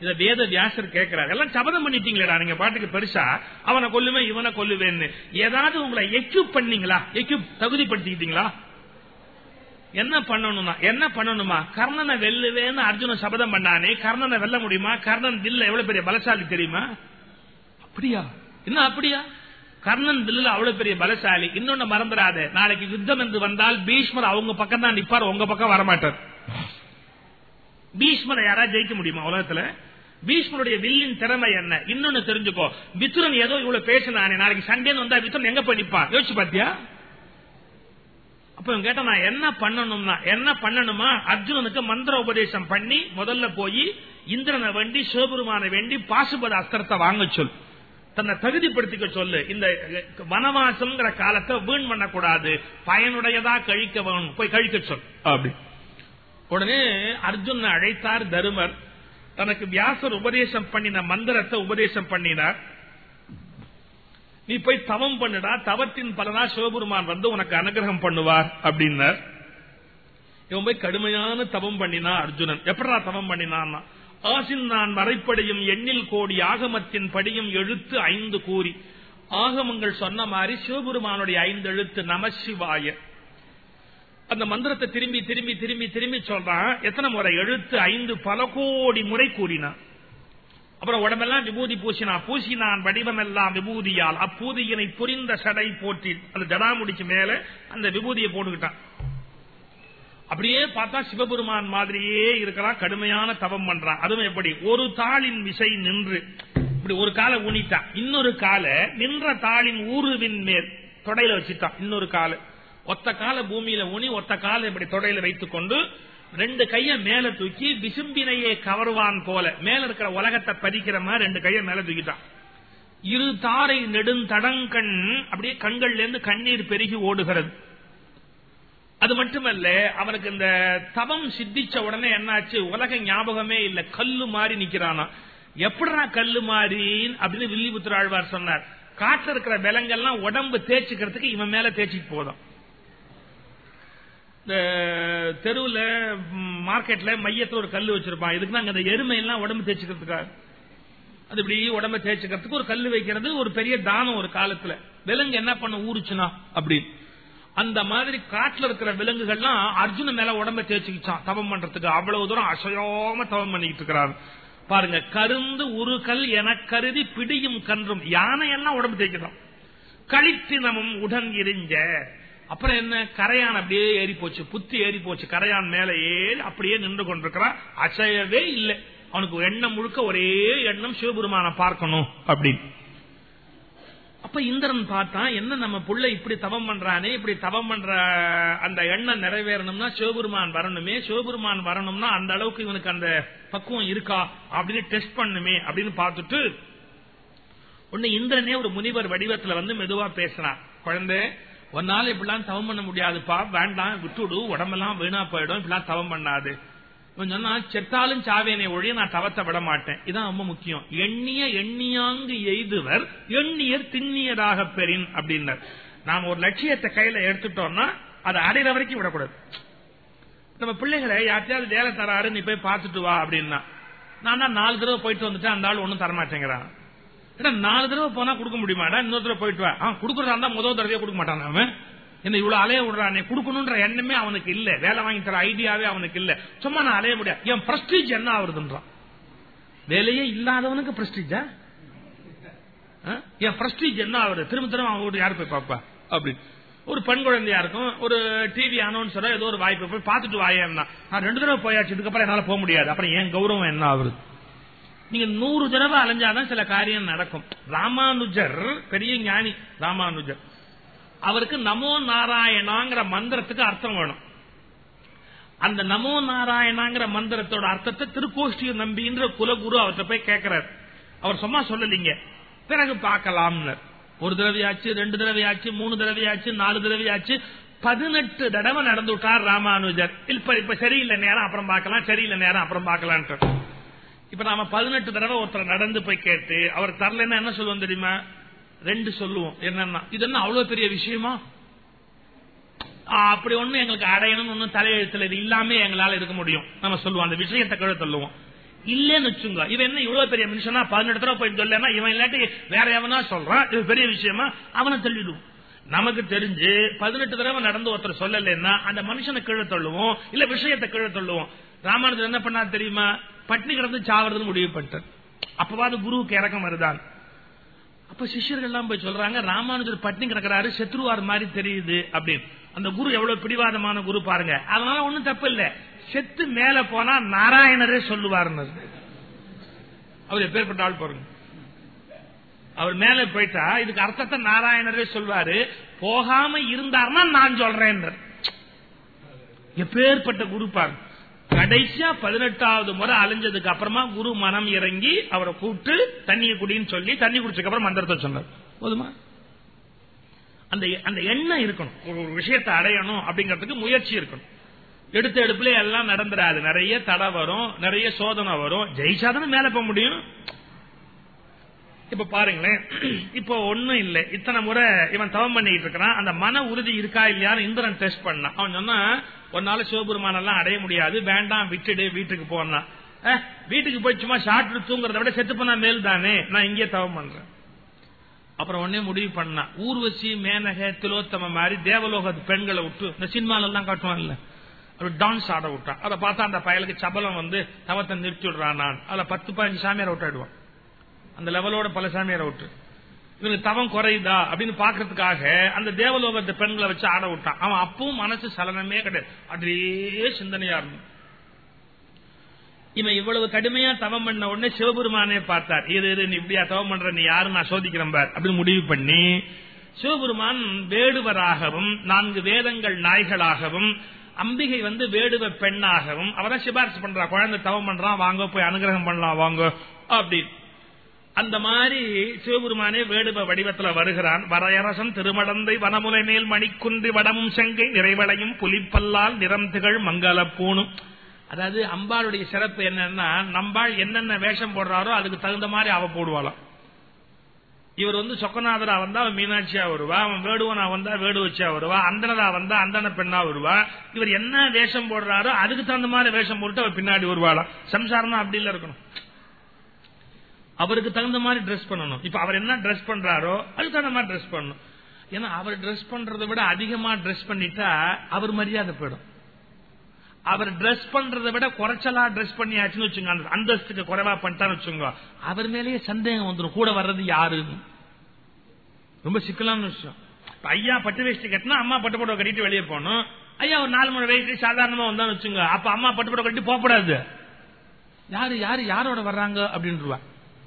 இத வேத வியாசர் கேட்கிறார் எல்லாம் சபதம் பண்ணிட்டீங்களா நீங்க பாட்டுக்கு பெருசா. அவனை கொல்லுவேன் இவனை கொல்லுவேன்னு. ஏதாவது உங்களை எக்யூப் பண்ணீங்களா? எக்யூப் தகுதிப்படுத்திக்கிட்டீங்களா? என்ன பண்ணணுமா என்ன பண்ணணுமா? கர்ணனை வெல்லுவேன்னு அர்ஜுன சபதம் பண்ணானே கர்ணனை வெல்ல முடியுமா? கர்ணன் வில்ல எவ்வளவு பெரிய பலசாலி தெரியுமா? அப்படியா? என்ன அப்படியா? கர்ணன் வில்ல அவ்வளவு பெரிய பலசாலி. இன்னொன்னு மறந்துடாத. நாளைக்கு யுத்தம் என்று வந்தால் பீஷ்மர் அவங்க பக்கம் தான் நிப்பார் உங்க பக்கம் வரமாட்டார். பீஷ்மரை யாராவது ஜெயிக்க முடியுமா உலகத்துல? பீஷ்மருடைய வில்லின் திறமை என்ன? இன்னொன்னு தெரிஞ்சுக்கோ. வித்துரன் ஏதோ இவ்வளவு பேசினானே நாளைக்கு சண்டேன்னு வந்தா வித்துரன் எங்க போய் நிப்பான் யோசிச்சு பாத்தியா? அப்ப கேட்ட நான் என்ன பண்ணணும்னா என்ன பண்ணணுமா? அர்ஜுனனுக்கு மந்திர உபதேசம் பண்ணி முதல்ல போய் இந்திரனை வேண்டி சிவபெருமானை வேண்டி பாசுபத அஸ்திரத்தை வாங்க சொல். தன்னை தகுதிப்படுத்திக்க சொல்லு. இந்த வனவாசம்ங்கிற காலத்தை வீண் பண்ணக்கூடாது. பயனுடையதா கழிக்க வேணும். போய் கழிக்க சொல். அப்படி. உடனே அர்ஜுன் அழைத்தார் தருமர். தனக்கு வியாசர் உபதேசம் பண்ணின மந்திரத்தை உபதேசம் பண்ணினார். நீ போய் தவம் பண்ணுடா தவத்தின் பலனா சிவபெருமான் வந்து உனக்கு அனுகிரகம் பண்ணுவார் அப்படின்னார். இவன் போய் கடுமையான தவம் பண்ணினா அர்ஜுனன். எப்படா தவம் பண்ணினான் ஆசின் நான் மறைப்படையும் எண்ணில் கோடி ஆகமத்தின் படியும் எழுத்து ஐந்து கூறி. ஆகமங்கள் சொன்ன மாதிரி சிவபெருமானுடைய ஐந்து எழுத்து நமசிவாய அந்த மந்திரத்தை திரும்பி திரும்பி திரும்பி திரும்பி சொல்றான். எத்தனை முறை? எழுத்து ஐந்து பல கோடி முறை கூறினான். அப்புறம் உடம்பெல்லாம் விபூதி பூசினா பூசினான் வடிவமெல்லாம் விபூதியால். அப்பூதியினை புரிந்த சடை போற்றி அந்த ஜடாமுடிக்கு மேல அந்த விபூதியை போட்டுக்கிட்டான். அப்படியே பார்த்தா சிவபெருமான் மாதிரியே இருக்கலாம். கடுமையான தவம் பண்றான். அதுவும் எப்படி? ஒரு தாளின் விசை நின்று. இப்படி ஒரு காலை ஊனிட்டான். இன்னொரு காலை நின்ற தாளின் ஊருவின் மேல். தொடையில வச்சுட்டான். இன்னொரு காலை. ஒத்த கால பூமியில ஊனி ஒத்த காலை இப்படி தொடையில வைத்துக் கொண்டு ரெண்டு கைய மேல தூக்கி விசும்பினையே கவருவான் போல. மேல இருக்கிற உலகத்தை பதிக்கிற மாதிரி ரெண்டு கைய மேல தூக்கிட்டான். இரு தாரை நெடுந்தடங்கண் அப்படியே கண்கள்ல இருந்து கண்ணீர் பெருகி ஓடுகிறது. அது மட்டுமல்ல அவனுக்கு இந்த தவம் சித்திச்ச உடனே என்னாச்சு? உலக ஞாபகமே இல்ல. கல்லு மாறி நிக்கிறானா? எப்படா கல்லு மாறி அப்படின்னு வில்லிபுத்திராழ்வார் சொன்னார். காட்டுல இருக்கிற விலங்கெல்லாம் உடம்பு தேய்ச்சிக்கிறதுக்கு இவன் மேல தேய்ச்சிட்டு போதும் தெருவில் மார்க்கெட்ல மையத்தில் ஒரு கல் வச்சிருப்பான். இதுக்கு அங்க அந்த எருமை எல்லாம் உடம்பு தேய்ச்சிக்கிறதுக்காக. அது இப்படி உடம்ப தேய்ச்சிக்கிறதுக்கு ஒரு கல் வைக்கிறது ஒரு பெரிய தானம் ஒரு காலத்துல. விலங்கு என்ன பண்ண? ஊறுச்சுனா அப்படின்னு. அந்த மாதிரி காட்டுல இருக்கிற விலங்குகள்லாம் அர்ஜுன மேல உடம்ப தேய்ச்சிக்கிச்சான் தவம் பண்றதுக்கு. அவ்வளவு தூரம் அசையாம தவம் பண்ணிக்கிட்டு இருக்கிறாரு. பாருங்க கருந்து ஒரு கல் என கருதி பிடியும் கன்றும். யானை எல்லாம் உடம்பு தேய்க்கிறோம் கழித்தினமும் உடன் எரிஞ்ச அப்புறம் என்ன? கரையான் அப்படியே ஏறி போச்சு. புத்தி ஏறி போச்சு. கரையான் மேல ஏறி அப்படியே நின்று கொண்டிருக்கிறான். அசையவே இல்லை. அவனுக்கு எண்ணம் முழுக்க ஒரே எண்ணம் சிவபெருமான பார்க்கணும் அப்படின்னு. அப்ப இந்திரன் பார்த்தான் என்ன நம்ம புள்ள இப்படி தவம் பண்றானே இப்படி தவம் பண்ற அந்த எண்ணம் நிறைவேறணும்னா சிவபெருமான் வரணுமே. சிவபெருமான் வரணும்னா அந்த அளவுக்கு இவனுக்கு அந்த பக்குவம் இருக்கா அப்படின்னு டெஸ்ட் பண்ணுமே அப்படின்னு பார்த்துட்டு ஒன்னு இந்திரனே ஒரு முனிவர் வடிவத்துல வந்து மெதுவா பேசுறான். குழந்தை ஒன்னால இப்படிலாம் தவம் பண்ண முடியாதுப்பா வேண்டாம் விட்டுடு உடம்பெல்லாம் வீணா போயிடும் இப்படிலாம் தவம் பண்ணாது. சொன்னா செத்தாலும் சாவேனை ஒழிய நான் தவத்தை விட மாட்டேன். இதான் ரொம்ப முக்கியம். எண்ணிய எண்ணியாங்கு எய்துவர் எண்ணியர் திண்ணியதாக பெறின் அப்படின்னார். நாம் ஒரு லட்சியத்தை கையில எடுத்துட்டோம்னா அதை அடையிற வரைக்கும் விடக்கூடாது. நம்ம பிள்ளைகளை யார்த்தையாவது வேலை தராரு நீ போய் பார்த்துட்டு வா அப்படின்னா. நான் தான் நாலு தடவை போயிட்டு வந்துட்டு அந்த ஆள் ஒன்னும் தரமாட்டேங்கிறான். நாலு தடவை போனா கொடுக்க முடியுமாடா இன்னொரு தடவை போயிட்டு வா. கொடுக்கறதா இருந்தா முதல் தடவையே கொடுக்க மாட்டான் அவன்? என்ன இவ்வளவு அலைய விடுறானே கொடுக்கணும்ன்ற எண்ணமே அவனுக்கு இல்ல. வேலை வாங்கி தர ஐடியாவே அவனுக்கு இல்ல. சும்மா நான் அலைய முடியாது என் பிரஸ்டீஜ் என்ன ஆகுதுன்றான். வேலையே இல்லாதவனுக்கு பிரஸ்டீஜா என் பிரஸ்டீஜ் என்ன ஆகுது? திரும்ப திரும்ப அவங்க யாரு போய் பாப்பா? அப்படி. ஒரு பெண் குழந்தையா இருக்கும். ஒரு டிவி அனௌன்சரோ ஏதோ ஒரு வாய்ப்பு போய் பார்த்துட்டு வாயேன்னா. நான் ரெண்டு தடவை போயாச்சு இதுக்கப்புறம் என்னால போக முடியாது. அப்புறம் என் கௌரவம் என்ன ஆகுது? நீங்க நூறு தடவை அலைஞ்சாதான் சில காரியம் நடக்கும். ராமானுஜர் பெரிய ஞானி ராமானுஜர். அவருக்கு நமோ நாராயணாங்கிற மந்திரத்துக்கு அர்த்தம் வேணும். அந்த நமோ நாராயணாங்கிற மந்திரத்தோட அர்த்தத்தை திருக்கோஷ்டி நம்பின்ற குலகுரு அவர்கிட்ட போய் கேட்கிறார் அவர் சும்மா சொல்லலீங்க. பிறகு பார்க்கலாம்னு. ஒரு தடவையாச்சு ரெண்டு தடவையாச்சு மூணு தடவையாச்சு நாலு தடவையாச்சு பதினெட்டு தடவை நடந்து விட்டார் ராமானுஜர். இப்ப இப்ப சரியில்லை நேரம் அப்புறம் பார்க்கலாம். சரியில்லை நேரம் அப்புறம் பார்க்கலான்ட்டு. இப்ப நாம பதினெட்டு தடவை ஒருத்தர் நடந்து போய் கேட்டு அவர் தரலன்னா என்ன சொல்லுவோம் தெரியுமா? ரெண்டு சொல்லுவோம். என்னன்னா இது என்ன அவ்வளவு பெரிய விஷயமா? அப்படி ஒண்ணு எங்களுக்கு அடையணும் ஒன்னும் தலையெழுத்துல இது இல்லாம எங்களால இருக்க முடியும். நம்ம சொல்லுவோம் அந்த விஷயத்தை கழ சொல்லுவோம் இல்லன்னு வச்சுங்க இவன் என்ன இவ்வளவு பெரிய மனுஷனா? பதினெட்டு தடவை போய் சொல்லனா இவன் இல்லாட்டி வேற எவனா சொல்றான்? இது பெரிய விஷயமா? அவனை தள்ளிடுவோம். நமக்கு தெரிஞ்சு பதினெட்டு தடவை நடந்து ஒருத்தர் சொல்லலைன்னா அந்த மனுஷனை கீழே தள்ளுவோம் இல்ல விஷயத்தை கீழே தள்ளுவோம். ராமானுஜர் என்ன பண்ணா தெரியுமா? பட்டினி கிடந்து சாவறதுன்னு முடிவு பண்ணிட்டார். அப்பவாது குருவுக்கு இறக்கம் வருதான் அப்ப சிஷ்யர்கள் எல்லாம் போய் சொல்றாங்க ராமானுஜர் பட்னி கிடக்கிறாரு செத்ருவார் மாதிரி தெரியுது அப்படின்னு. அந்த குரு எவ்வளவு பிடிவாதமான குரு பாருங்க. அதனால ஒண்ணும் தப்பு இல்ல. செத்து மேல போனா நாராயணரே சொல்லுவார் அவர் எப்பேற்பட்ட ஆள் பாருங்க. அவர் மேல போயிட்டா இதுக்கு அர்த்தத்தை நாராயணரே சொல்வாரு. போகாம இருந்தார்னா நான் சொல்றேன் எப்பேற்பட்ட குரு பாருங்க. கடைசியா பதினெட்டாவது முறை அலைஞ்சதுக்கு அப்புறமா குரு மனம் இறங்கி அவரை கூப்பிட்டு தண்ணியை குடின்னு சொல்லி தண்ணி குடிச்சதுக்கு அப்புறம் மந்திரத்தை சொன்னார். போதுமா? அந்த அந்த எண்ணம் இருக்கணும். ஒரு விஷயத்தை அடையணும் அப்படிங்கறதுக்கு முயற்சி இருக்கணும். எடுத்த எடுப்புல எல்லாம் நடந்துடாது நிறைய தடை வரும் நிறைய சோதனை வரும். ஜெயிச்சாதானே மேல போக முடியும்? இப்ப பாருங்களேன். இப்ப ஒண்ணும் இல்லை. இத்தனை முறை இவன் தவம் பண்ணிட்டு இருக்கிறான். அந்த மன உறுதி இருக்கா இல்லையான்னு இந்திரன் டெஸ்ட் பண்ணான். அவன் சொன்னா ஒரு நாள் சிவபெருமான எல்லாம் அடைய முடியாது வேண்டாம் விட்டுடு வீட்டுக்கு போனா வீட்டுக்கு போய் சும்மா ஷார்ட் தூங்குறத விட செத்து போனா மேல் தானே? நான் இங்கே தவம் பண்றேன். அப்புறம் உடனே முடிவு பண்ணா. ஊர்வசி மேனக திலோத்தம மாதிரி தேவலோக பெண்களை விட்டு இந்த சினிமால எல்லாம் காட்டுவான்ல அப்படி டான்ஸ் ஆட விட்டான் அதை பார்த்தா அந்த பயலுக்கு சபலம் வந்து தவத்தை நிறுத்தி விடுறான் நான். அதுல பத்து பதினஞ்சு சாமியாரை விட்டாடுவான் அந்த லெவலோட பல சாமியாரை விட்டு. இவனுக்கு தவம் குறையுதா அப்படின்னு பாக்குறதுக்காக அந்த தேவலோகத்தை பெண்களை வச்சு ஆட விட்டான். அவன் அப்பவும் மனசு சலனமே கிடையாது. அதே சிந்தனையா இருந்தது இவன் இவ்வளவு கடுமையா தவம் பண்ண உடனே சிவபெருமானே பார்த்தார். இது இது நீ இப்படியா தவம் பண்ற நீ யாரு நான் சோதிக்கிறேன் பார் அப்படின்னு முடிவு பண்ணி சிவபெருமான் வேடுவராகவும் நான்கு வேதங்கள் நாய்களாகவும் அம்பிகை வந்து வேடுவ பெண்ணாகவும் அவதான் சிபாரிசு பண்றா. குழந்தை தவம் பண்றான் வாங்க போய் அனுகிரகம் பண்ணலாம் வாங்க அப்படின்னு. அந்த மாதிரி சிவபெருமானே வேடுவ வடிவத்துல வருகிறான். வரையரசன் திருமடந்தை வனமுலை மேல் மணிக்குன்றி வடமும் செங்கை நிறைவளையும் புலிப்பல்லால் நிறம் திகழ் மங்கள பூணும். அதாவது அம்பாளுடைய சிறப்பு என்னன்னா நம்பாள் என்னென்ன வேஷம் போடுறாரோ அதுக்கு தகுந்த மாதிரி அவ போடுவாளாம். இவர் வந்து சொக்கநாதரா வந்தா அவன் மீனாட்சியா வருவா அவன் வேடுவனா வந்தா வேடுவச்சியா வருவா அந்தனதா வந்தா அந்தன பெண்ணா வருவா. இவர் என்ன வேஷம் போடுறாரோ அதுக்கு தகுந்த மாதிரி வேஷம் போட்டு அவர் பின்னாடி வருவாளாம். சம்சாரம் அப்படி இல்ல இருக்கணும். அவருக்கு தகுந்த மாதிரி ட்ரெஸ் பண்ணணும். இப்ப அவர் என்ன ட்ரெஸ் பண்றாரோ அதுக்கு தகுந்த மாதிரி ட்ரெஸ் பண்ணணும். ஏன்னா அவர் ட்ரெஸ் பண்றதை விட அதிகமா ட்ரெஸ் பண்ணிட்டா அவர் மரியாதை போயிடும். அவர் ட்ரெஸ் பண்றதை விட குறைச்சலா ட்ரெஸ் பண்ணியாச்சுன்னு வச்சுங்க அந்த அந்தஸ்துக்கு குறைவா பண்ணிட்டான்னு வச்சுங்க அவர் மேலேயே சந்தேகம் வந்துடும் கூட வர்றது யாருன்னு. ரொம்ப சிக்கலான விஷயம். ஐயா பட்டு வேஷ்டி கட்டினா அம்மா பட்டு புடவை கட்டிட்டு வெளியே போகணும். ஐயா ஒரு நாலு மணி வயசு சாதாரணமா வந்தான்னு வச்சுங்க அப்ப அம்மா பட்டு போட கட்டி போகக்கூடாது. யாரு யாரு யாரோட வர்றாங்க அப்படின்றவா.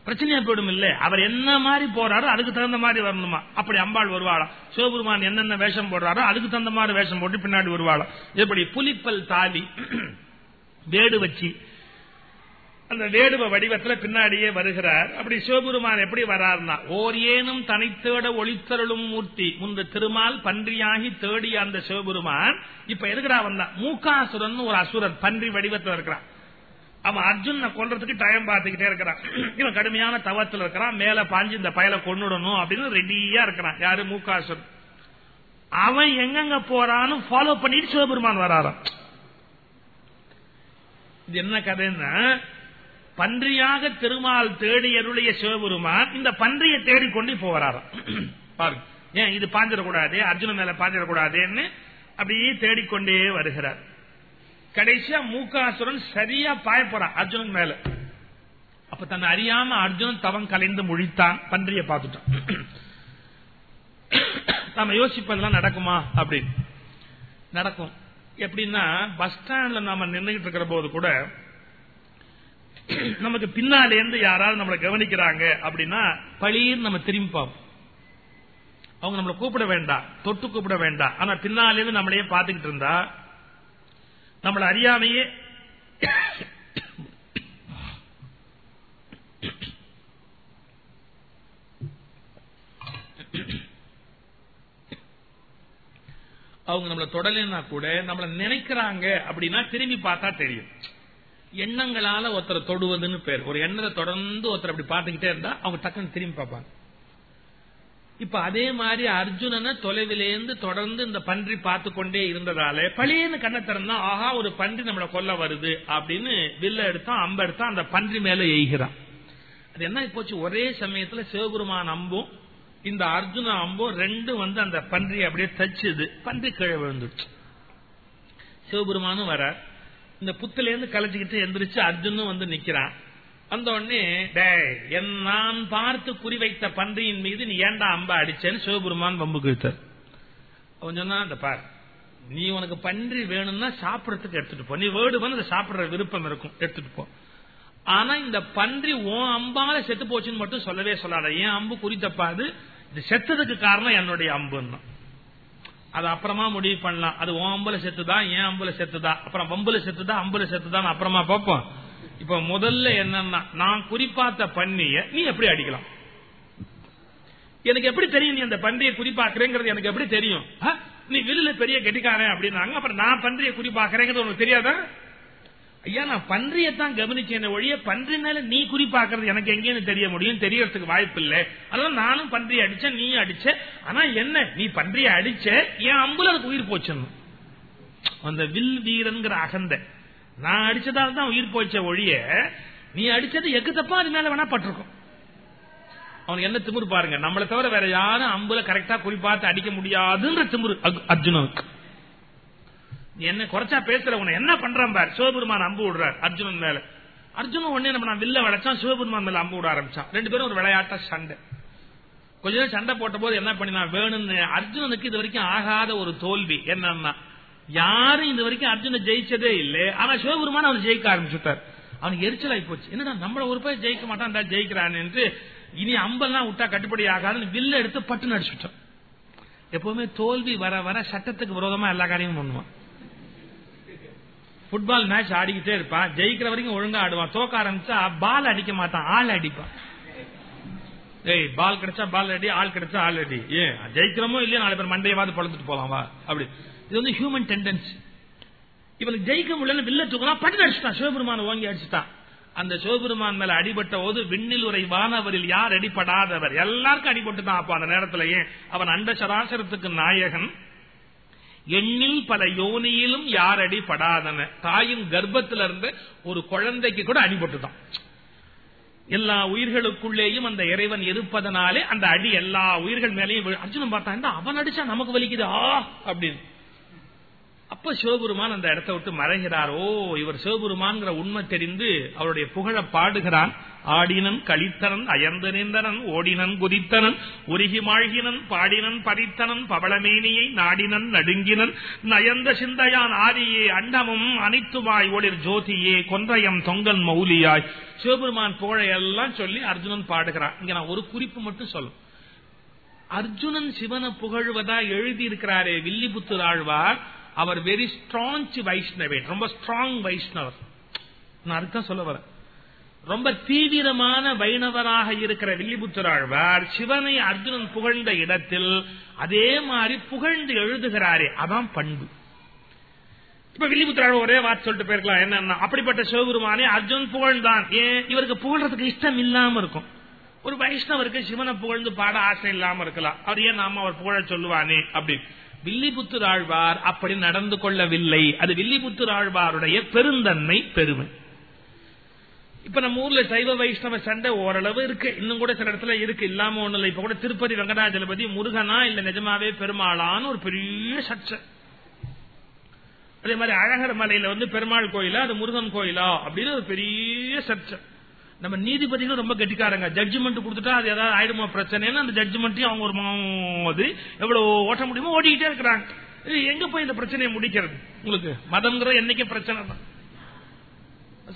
பிரச்சனையா போயிடும் இல்ல. அவர் என்ன மாதிரி போறாரோ அதுக்கு தகுந்த மாதிரி வரணுமா? அப்படி அம்பாள் வருவாளா சிவபெருமான் என்னென்ன வேஷம் போடுறாரோ அதுக்கு தகுந்த மாதிரி வேஷம் போட்டு பின்னாடி வருவாளா எப்படி? புலிப்பல் தாலி வேடு வச்சு. அந்த வேடுவ வடிவத்துல பின்னாடியே வருகிறார். அப்படி சிவபெருமான் எப்படி வரார்னா ஓர் ஏனும் தனித்தேட ஒளித்தருளும் மூர்த்தி. முன்பு திருமால் பன்றியாகி தேடிய அந்த சிவபெருமான் இப்ப இருக்கிறா வந்தான்? மூக்காசுரன் ஒரு அசுரன் பன்றி வடிவத்தில் இருக்கிறான். அவன் அர்ஜுன கொல்றதுக்கு டைம் பார்த்துக்கிட்டே இருக்கிறான். இவன் கடுமையான தவத்தில் இருக்கிறான். மேல பாஞ்சு இந்த பயலை கொண்டுடணும் அப்படின்னு ரெடியா இருக்கிறான். யாரு? மூகாசன் அவன் எங்கெங்க போறான்னு ஃபாலோ பண்ணிட்டு சிவபெருமான் வராராம். இது என்ன கதைன்னா பன்றியாக திருமால் தேடி அருளிய சிவபெருமான் இந்த பன்றியை தேடிக்கொண்டு இப்போ வராராம் பாருங்க. ஏன்? இது பாஞ்சிடக்கூடாது. அர்ஜுன மேல பாஞ்சிடக்கூடாதுன்னு அப்படியே தேடிக்கொண்டே வருகிறார். கடைசியா மூக்காசுரன் சரியா பாயப்போறான் அர்ஜுனன் மேல. அப்ப தன்னை அறியாம அர்ஜுனன் தவம் கலைந்து முழித்தான். பன்றிய பார்த்துட்டான். நாம யோசிப்பதெல்லாம் நடக்குமா? அப்படின்னு. நடக்கும். எப்படின்னா பஸ் ஸ்டாண்ட்ல நாம நின்றுகிட்டு இருக்கிற போது கூட நமக்கு பின்னாலே இருந்து யாராவது நம்மளை கவனிக்கிறாங்க அப்படின்னா பழின்னு நம்ம திரும்பி பார்ப்போம். அவங்க நம்மளை கூப்பிட வேண்டாம். தொட்டு கூப்பிட வேண்டாம். ஆனா பின்னாலே இருந்து நம்மளையே பார்த்துக்கிட்டு இருந்தா நம்மளை அறியாமையே அவங்க நம்மளை தொடலைன்னா கூட நம்மளை நினைக்கிறாங்க அப்படின்னா திரும்பி பார்த்தா தெரியும். எண்ணங்களால ஒருத்தரை தொடுவதுன்னு பேர். ஒரு எண்ணத்தை தொடர்ந்து ஒருத்தர் அப்படி பார்த்துக்கிட்டே இருந்தா அவங்க டக்குன்னு திரும்பி பார்ப்பாங்க. இப்ப அதே மாதிரி அர்ஜுனனை தொலைவிலேருந்து தொடர்ந்து இந்த பன்றி பார்த்து கொண்டே இருந்ததால பழியன்னு கண்ணை திறந்தா ஆஹா ஒரு பன்றி நம்மளை கொல்ல வருது அப்படின்னு வில்ல எடுத்தான் அம்ப எடுத்தான் அந்த பன்றி மேல எய்கிறான். அது என்ன போச்சு? ஒரே சமயத்துல சிவபெருமான் அம்பும் இந்த அர்ஜுன அம்பும் ரெண்டும் வந்து அந்த பன்றி அப்படியே தச்சுது. பன்றி கீழே விழுந்துச்சு சிவபெருமானும் வர இந்த புத்துல இருந்து கலைச்சிக்கிட்டு எந்திரிச்சு அர்ஜுனும் வந்து நிக்கிறான். வந்த உடனே டேய் என் நான் பார்த்து குறிவைத்த பன்றியின் மீது நீ ஏன்டா அம்பா அடிச்சேன்னு சிவபெருமான் வம்பு கிழித்தார். அவன் சொன்னா பார் நீ உனக்கு பன்றி வேணும்னா சாப்பிடறதுக்கு எடுத்துட்டு போ. நீ வேடு வந்து சாப்பிடுற விருப்பம் இருக்கும் எடுத்துட்டு போ. ஆனா இந்த பன்றி உன் அம்பால செத்து போச்சுன்னு மட்டும் சொல்லவே சொல்லாத. ஏன் அம்பு குறி தப்பாது இது செத்ததுக்கு காரணம் என்னுடைய அம்புன்னு. அது அப்புறமா முடிவு பண்ணலாம். அது உன் அம்புல செத்துதா? ஏன் அம்புல செத்துதா? அப்புறம் வம்புல செத்துதா? அம்புல செத்துதான் அப்புறமா பார்ப்போம். இப்ப முதல்ல என்னன்னா நான் குறிப்பாத்த பண்ணிய நீ எப்படி அடிக்கலாம்? எனக்கு எப்படி தெரியும் நீ அந்த பன்றியை குறிப்பாக்குறேங்கிறது எனக்கு எப்படி தெரியும்? நீ வில்லுல பெரிய கெட்டிக்காரன் அப்படின்னாங்க. அப்புறம் நான் பன்றியை குறிப்பாக்குறேங்கிறது உனக்கு தெரியாதா? ஐயா நான் பன்றியத்தான் கவனிச்சேன். ஒழிய பன்றி மேல நீ குறிப்பாக்குறது எனக்கு எங்கேன்னு தெரிய முடியும். தெரியறதுக்கு வாய்ப்பு இல்லை அதனால நானும் பன்றியை அடிச்சேன் நீ அடிச்ச. ஆனா என்ன? நீ பன்றியை அடிச்ச என் அம்புல அதுக்கு உயிர் போச்சு அந்த வில் வீரன்கிற அகந்த. நான் அடிச்சதால தான் உயிர் போயிச்ச ஒழிய நீ அடிச்சது எக்கு தப்பா அது மேல வேணா பட்டிருக்கும். அவனுக்கு என்ன திமுரு பாருங்க. நம்மளை தவிர வேற யாரும் அம்புல கரெக்டா குறிப்பாத்து அடிக்க முடியாதுன்ற திமுரு. அர்ஜுனனுக்கு. நீ என்ன குறைச்சா பேசுற உன என்ன பண்றான் பார்? சிவபெருமான் அம்பு விடுறார் அர்ஜுனன் மேல. அர்ஜுனன் உடனே நம்ம நான் வில்ல வளைச்சான் சிவபெருமான் மேல அம்பு விட ஆரம்பிச்சான். ரெண்டு பேரும் ஒரு விளையாட்ட சண்டை. கொஞ்ச நேரம் சண்டை போட்ட போது என்ன பண்ணினா வேணும்னு அர்ஜுனனுக்கு இது வரைக்கும் ஆகாத ஒரு தோல்வி என்னன்னா யாரும் இது வரைக்கும் அர்ஜுன ஜெயிச்சதே இல்லை. ஆனா சிவபெருமான் அவன் ஜெயிக்க ஆரம்பிச்சுட்டார். அவனுக்கு எரிச்சலாகி போச்சு என்னடா நம்மள ஒரு பேர் ஜெயிக்க மாட்டான் ஜெயிக்கிறான் என்று இனி அம்பெல்லாம் விட்டா கட்டுப்படி ஆகாதுன்னு வில்ல எடுத்து பட்டு நடிச்சுட்டான் எப்பவுமே தோல்வி வர வர சட்டத்துக்கு விரோதமா எல்லா காரியமும் பண்ணுவான். புட்பால் மேட்ச் ஆடிக்கிட்டே இருப்பான். ஜெயிக்கிற வரைக்கும் ஒழுங்கா ஆடுவான். தோக்க ஆரம்பிச்சா பால் அடிக்க மாட்டான் ஆள் அடிப்பான். ஏய் பால் கிடைச்சா பால் அடி ஆள் கிடைச்சா ஆள் அடி. ஏன் ஜெயிக்கிறோமோ இல்லையா நாலு பேர் மண்டையவாது பழந்துட்டு போலாம் வா. அப்படி. இது வந்து ஹியூமன் டெண்டன்சி இவனுக்கு ஜெயிக்க முடியல வில்ல தூக்கலாம் பட்டு அடிச்சுட்டான் சிவபெருமான ஓங்கி அடிச்சுட்டான் அந்த சிவபெருமான் மேல அடிபட்ட போது விண்ணில் உரை வானவரில் யார் அடிபடாதவர்? எல்லாருக்கும் அடிபட்டு தான் அப்ப அந்த நேரத்திலேயே. அவன் அண்ட சராசரத்துக்கு நாயகன். எண்ணில் பல யோனியிலும் யார் அடிபடாதன? தாயின் கர்ப்பத்தில இருந்து ஒரு குழந்தைக்கு கூட அடிபட்டுதான். எல்லா உயிர்களுக்குள்ளேயும் அந்த இறைவன் இருப்பதனாலே அந்த அடி எல்லா உயிர்கள் மேலேயும் அர்ஜுனன் பார்த்தா அவன் அடிச்சா நமக்கு வலிக்குது? ஆ அப்படின்னு. அப்ப சிவபெருமான் அந்த இடத்த விட்டு மறைகிறார். ஓ இவர் சிவபெருமான்ங்கிற உண்மை தெரிந்து அவருடைய புகழ பாடுகிறான். ஆடினன் கழித்தனன் அயர்ந்து நின்றனன் ஓடினன் குதித்தனன் உருகி மாழ்கினன் பாடினன் பறித்தனன் பவளமேனியை நாடினன் நடுங்கினன் நயந்த சிந்தையான் ஆரியே அண்டமும் அனைத்துமாய் ஒளிர் ஜோதியே கொன்றையம் தொங்கன் மௌலியாய். சிவபெருமான் புகழை எல்லாம் சொல்லி அர்ஜுனன் பாடுகிறான். இங்க நான் ஒரு குறிப்பு மட்டும் சொல்லும் அர்ஜுனன் சிவனை புகழ்வதா எழுதி இருக்கிறாரே வில்லிபுத்தூர் ஆழ்வார். அவர் வெரி ஸ்ட்ராங் வைஷ்ணவேன் ரொம்ப ஸ்ட்ராங் வைஷ்ணவர். நான் அர்த்தம் சொல்ல வரேன். ரொம்ப தீவிரமான வைணவராக இருக்கிற வில்லிபுத்தராழ்வார் சிவனை அர்ஜுனன் புகழ்ந்த இடத்தில் அதே மாதிரி புகழ்ந்து எழுதுகிறாரே அதான் பண்பு. இப்ப வில்லிபுத்திர ஒரே வார்த்தை சொல்லிட்டு போயிருக்கலாம் என்னன்னா அப்படிப்பட்ட சிவபெருமானே அர்ஜுன் புகழ்ந்தான். ஏன்? இவருக்கு புகழ்றதுக்கு இஷ்டம் இல்லாம இருக்கும். ஒரு வைஷ்ணவருக்கு சிவனை புகழ்ந்து பாட ஆசை இல்லாம இருக்கலாம். அவர் ஏன் நாம அவர் புகழ சொல்லுவானே அப்படின்னு. வில்லிபுத்தூர் ஆழ்வார் அப்படி நடந்து கொள்ளவில்லை. அது வில்லிபுத்தூர் ஆழ்வாருடைய பெருந்தன்மை பெருமை. இப்ப நம்ம ஊர்ல சைவ வைஷ்ணவ சண்டை ஓரளவு இருக்கு. இன்னும் கூட சில இடத்துல இருக்கு. இல்லாம ஒண்ணு இல்லை. இப்ப கூட திருப்பதி வெங்கடாஜலபதி முருகனா இல்ல நிஜமாவே பெருமாளான்னு ஒரு பெரிய சர்ச்சை. அதே மாதிரி அழகர் மலையில வந்து பெருமாள் கோயிலா அது முருகன் கோயிலா அப்படின்னு ஒரு பெரிய சர்ச்சை. நம்ம நீதிபதிகள் ரொம்ப கெட்டிக்காரங்க. ஜட்ஜ்மெண்ட் கொடுத்துட்டா அது ஏதாவது ஆயிடுமா பிரச்சனைன்னு அந்த ஜட்ஜ்மெண்ட்டையும் அவங்க ஒரு மாதிரி எவ்வளவு ஓட்ட முடியுமோ ஓடிக்கிட்டே இருக்கிறாங்க. எங்க போய் இந்த பிரச்சனையை முடிக்கிறது? உங்களுக்கு மதம்ங்கிற என்னைக்கு பிரச்சனை தான்.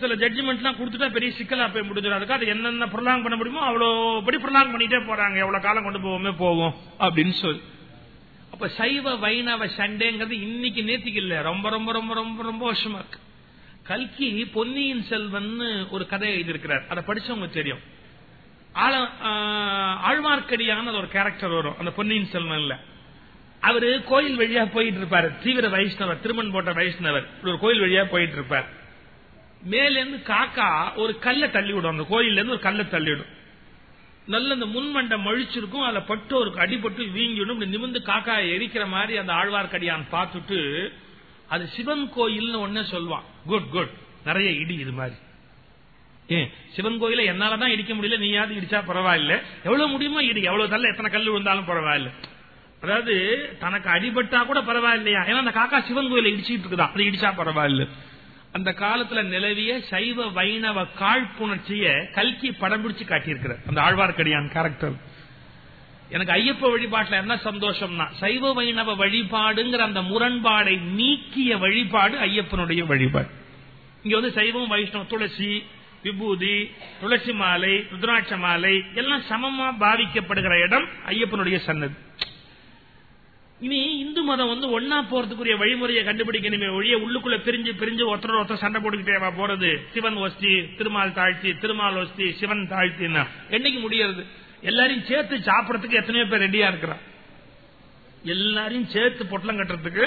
சில ஜட்ஜ்மெண்ட்லாம் கொடுத்துட்டா பெரிய சிக்கலா போய் முடிஞ்சிடும் அதுக்கு அது என்னென்ன பிரலாங் பண்ண முடியுமோ அவ்வளோ படி ப்ரொலாங் பண்ணிட்டே போறாங்க. எவ்வளவு காலம் கொண்டு போவோமே போவோம் அப்படின்னு சொல்லி. அப்ப சைவ வைணவ சண்டேங்கிறது இன்னைக்கு நேத்திக்கு இல்ல. ரொம்ப ரொம்ப ரொம்ப ரொம்ப ரொம்ப வருஷமா இருக்கு. கல்கி பொன்னியின் செல்வன் ஒரு கதை எழுதியிருக்கிறார். அதை படிச்சவங்க தெரியும். ஆழ- ஆழ்வார்க்கடியான ஒரு கேரக்டர் வரும் அந்த பொன்னியின் செல்வன்ல. அவரு கோயில் வழியா போயிட்டு இருப்பாரு தீவிர வைஷ்ணவர் திருமண் போட்ட வைஷ்ணவர். ஒரு கோயில் வழியா போயிட்டு இருப்பார் மேலேருந்து காக்கா ஒரு கல்லை தள்ளிவிடும். அந்த கோயில்ல இருந்து ஒரு கல்லை தள்ளிவிடும். நல்ல இந்த முன்மண்டை மழிச்சிருக்கும். அதுல பட்டு ஒரு அடிபட்டு வீங்கிடும். நிமிந்து காக்கா எரிக்கிற மாதிரி அந்த ஆழ்வார்க்கடியான் பார்த்துட்டு அது சிவன் கோயில்னு ஒன்னு சொல்லுவான். குட் குட் நிறைய இடி இது மாதிரி. ஏன்? சிவன் கோயில என்னாலதான் இடிக்க முடியல நீயாவது இடிச்சா பரவாயில்ல. எவ்வளவு முடியுமோ இடி. எவ்வளவு தள்ள எத்தனை கல் விழுந்தாலும் பரவாயில்ல. அதாவது தனக்கு அடிபட்டா கூட பரவாயில்லையா? ஏன்னா அந்த காக்கா சிவன் கோயில இடிச்சிட்டு இருக்குதா? அது இடிச்சா பரவாயில்ல. அந்த காலத்துல நிலவிய சைவ வைணவ காழ்ப்புணர்ச்சிய கல்கி படம் பிடிச்சு காட்டியிருக்கிற அந்த ஆழ்வார்க்கடியான் கேரக்டர் எனக்கு ஐயப்ப வழிபாட்டுல என்ன சந்தோஷம்னா சைவ வைணவ வழிபாடுங்கிற அந்த முரண்பாடை நீக்கிய வழிபாடு ஐயப்பனுடைய வழிபாடு. இங்க வந்து சைவம் வைஷ்ணவம் துளசி விபூதி துளசி மாலை ருத்ராட்ச மாலை எல்லாம் சமமா பாவிக்கப்படுகிற இடம் ஐயப்பனுடைய சன்னதி. இனி இந்து மதம் வந்து ஒன்னா போறதுக்குரிய வழிமுறையை கண்டுபிடிக்கணுமே ஒழிய உள்ளுக்குள்ள பிரிஞ்சு பிரிஞ்சு ஒருத்தர் ஒருத்தர் சண்டை போட்டுக்கிட்டே போறது. சிவன் ஒஸ்தி திருமால் தாழ்த்தி திருமால் ஒஸ்தி சிவன் தாழ்த்தின்னா என்னைக்கு முடியாது எல்லாரையும் சேர்த்து சாப்பிடறதுக்கு எத்தனையோ பேர் ரெடியா இருக்கிறான். எல்லாரையும் சேர்த்து பொட்டலம் கட்டுறதுக்கு